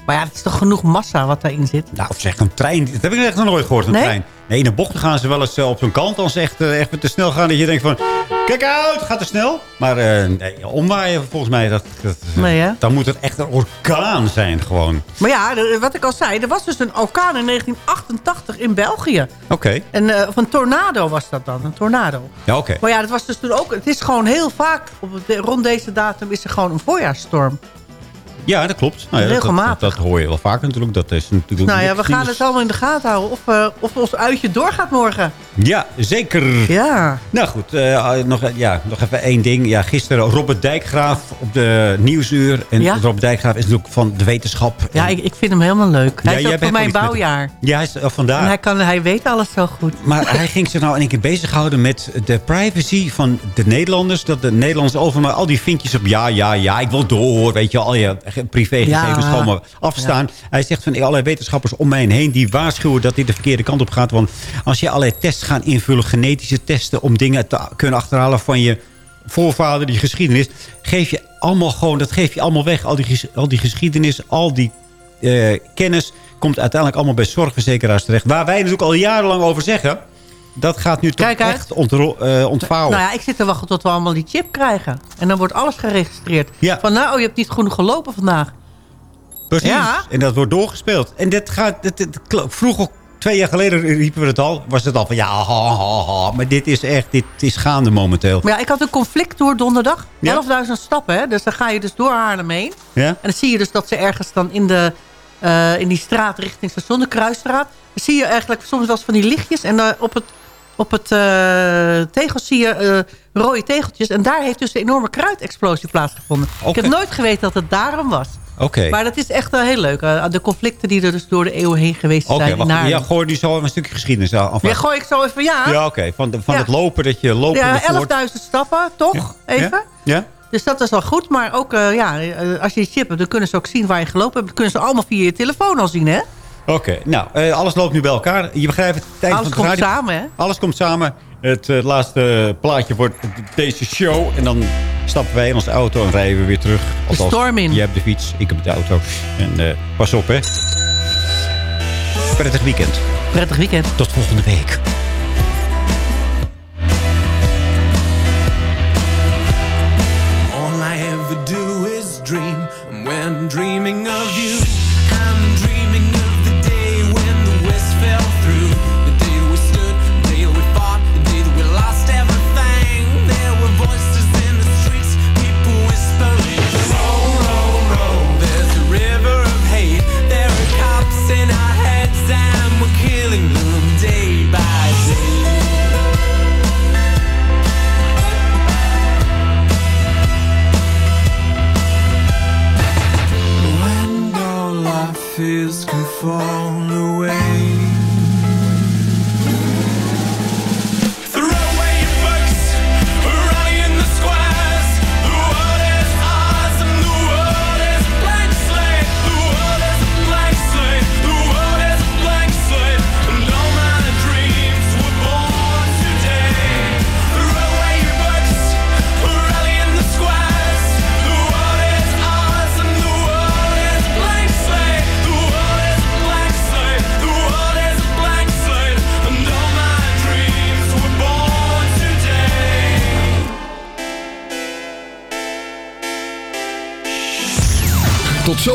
Speaker 22: Maar ja, het is toch genoeg massa wat daarin zit.
Speaker 19: Nou, zeg, een trein. Dat heb ik echt nog nooit gehoord, een
Speaker 22: Nee?
Speaker 19: trein. Nee, in de bochten gaan ze wel eens eh, op zo'n kant. Als ze echt, eh, echt te snel gaan. Dat je denkt van... Kijk uit, gaat te snel. Maar eh, nee, omwaaien volgens mij, dat, dat,
Speaker 22: Nee,
Speaker 19: dan moet het echt een orkaan zijn gewoon.
Speaker 22: Maar ja, wat ik al zei, er was dus een orkaan in 1988 in België.
Speaker 19: Oké,
Speaker 22: En, eh, of een tornado was dat dan, een tornado.
Speaker 19: ja oké.
Speaker 22: Maar ja, dat was dus toen ook... Het is gewoon heel vaak, op de- rond deze datum is er gewoon een voorjaarsstorm.
Speaker 19: Ja, dat klopt. Nou ja, dat-
Speaker 22: Regelmatig.
Speaker 19: Dat, dat hoor je wel vaker natuurlijk. Dat is natuurlijk
Speaker 22: Nou ja, we gaan het allemaal in de gaten houden. Of, eh, of ons uitje doorgaat morgen.
Speaker 19: Ja, zeker.
Speaker 22: Ja.
Speaker 19: Nou goed, eh, nog, ja, nog even één ding. Ja, gisteren Robert Dijkgraaf op de Nieuwsuur. En
Speaker 22: Ja.
Speaker 19: Robert Dijkgraaf is natuurlijk van de wetenschap.
Speaker 22: Ja, ik, ik vind hem helemaal leuk. Hij
Speaker 19: Ja,
Speaker 22: is ook voor mijn bouwjaar.
Speaker 19: Ja, hij is uh, vandaar.
Speaker 22: En hij, kan, hij weet alles zo goed.
Speaker 19: Maar hij ging zich nou in één keer bezighouden met de privacy van de Nederlanders. Dat de Nederlanders over maar al die vinkjes op ja, ja, ja, ik wil door. Weet je, al je privégegevens
Speaker 22: Ja.
Speaker 19: gewoon maar afstaan. Hij zegt van allerlei wetenschappers om mij heen die waarschuwen dat dit de verkeerde kant op gaat. Want als je allerlei tests gaat invullen, genetische testen om dingen te kunnen achterhalen van je voorvader, die geschiedenis, geef je allemaal gewoon, dat geef je allemaal weg. Al die, al die geschiedenis, al die eh, kennis komt uiteindelijk allemaal bij zorgverzekeraars terecht. Waar wij natuurlijk al jarenlang over zeggen. Dat gaat nu toch
Speaker 22: Kijk uit.
Speaker 19: echt eh, ontvouwen.
Speaker 22: Nou ja, ik zit te wachten tot we allemaal die chip krijgen. En dan wordt alles geregistreerd.
Speaker 19: Ja.
Speaker 22: Van nou, je hebt niet genoeg gelopen vandaag.
Speaker 19: Precies.
Speaker 22: Ja.
Speaker 19: En dat wordt doorgespeeld. En dit gaat... Dit, dit, vroeger, twee jaar geleden riepen we het al. Was het al van ja, ha, ha, ha. Maar dit is echt... Dit is gaande momenteel.
Speaker 22: Maar ja, ik had een conflict door donderdag.
Speaker 19: Ja.
Speaker 22: 11.000 stappen, hè. Dus dan ga je dus door Haarlem heen.
Speaker 19: Ja?
Speaker 22: En dan zie je dus dat ze ergens dan in, de, eh, in die straat richting station, de Kruisstraat... dan zie je eigenlijk soms wel eens van die lichtjes. En eh, op het, op het eh, tegel zie je eh, rode tegeltjes. En daar heeft dus een enorme kruidexplosie plaatsgevonden. Ik
Speaker 19: Oké.
Speaker 22: heb nooit geweten dat het daarom was.
Speaker 19: Oké.
Speaker 22: Maar dat is echt wel heel leuk. eh, de conflicten die er dus door de eeuwen heen geweest
Speaker 19: Oké,
Speaker 22: zijn. Haarlem.
Speaker 19: Ja, gooi nu zo een stukje geschiedenis af.
Speaker 22: Ja, gooi ik zo even, ja.
Speaker 19: Ja, oké. Van, de, van
Speaker 22: Ja.
Speaker 19: het lopen, dat je lopen
Speaker 22: Ja,
Speaker 19: voort.
Speaker 22: 11.000 stappen, toch? Even.
Speaker 19: Ja?
Speaker 22: Dus dat is wel goed. Maar ook, eh, ja, eh, als je die chip hebt, dan kunnen ze ook zien waar je gelopen hebt. Kunnen ze allemaal via je telefoon al zien, hè?
Speaker 19: Oké, nou, eh, alles loopt nu bij elkaar. Je begrijpt het. Tijd
Speaker 22: Alles
Speaker 19: van het
Speaker 22: komt
Speaker 19: radio-
Speaker 22: samen, hè?
Speaker 19: Alles komt samen. Het eh, laatste plaatje wordt deze show. En dan stappen wij in onze auto en rijden we weer terug. Althans,
Speaker 22: storm in.
Speaker 19: Je hebt de fiets, ik heb de auto. En eh, pas op, hè. Prettig weekend.
Speaker 22: Prettig weekend.
Speaker 19: Tot volgende week.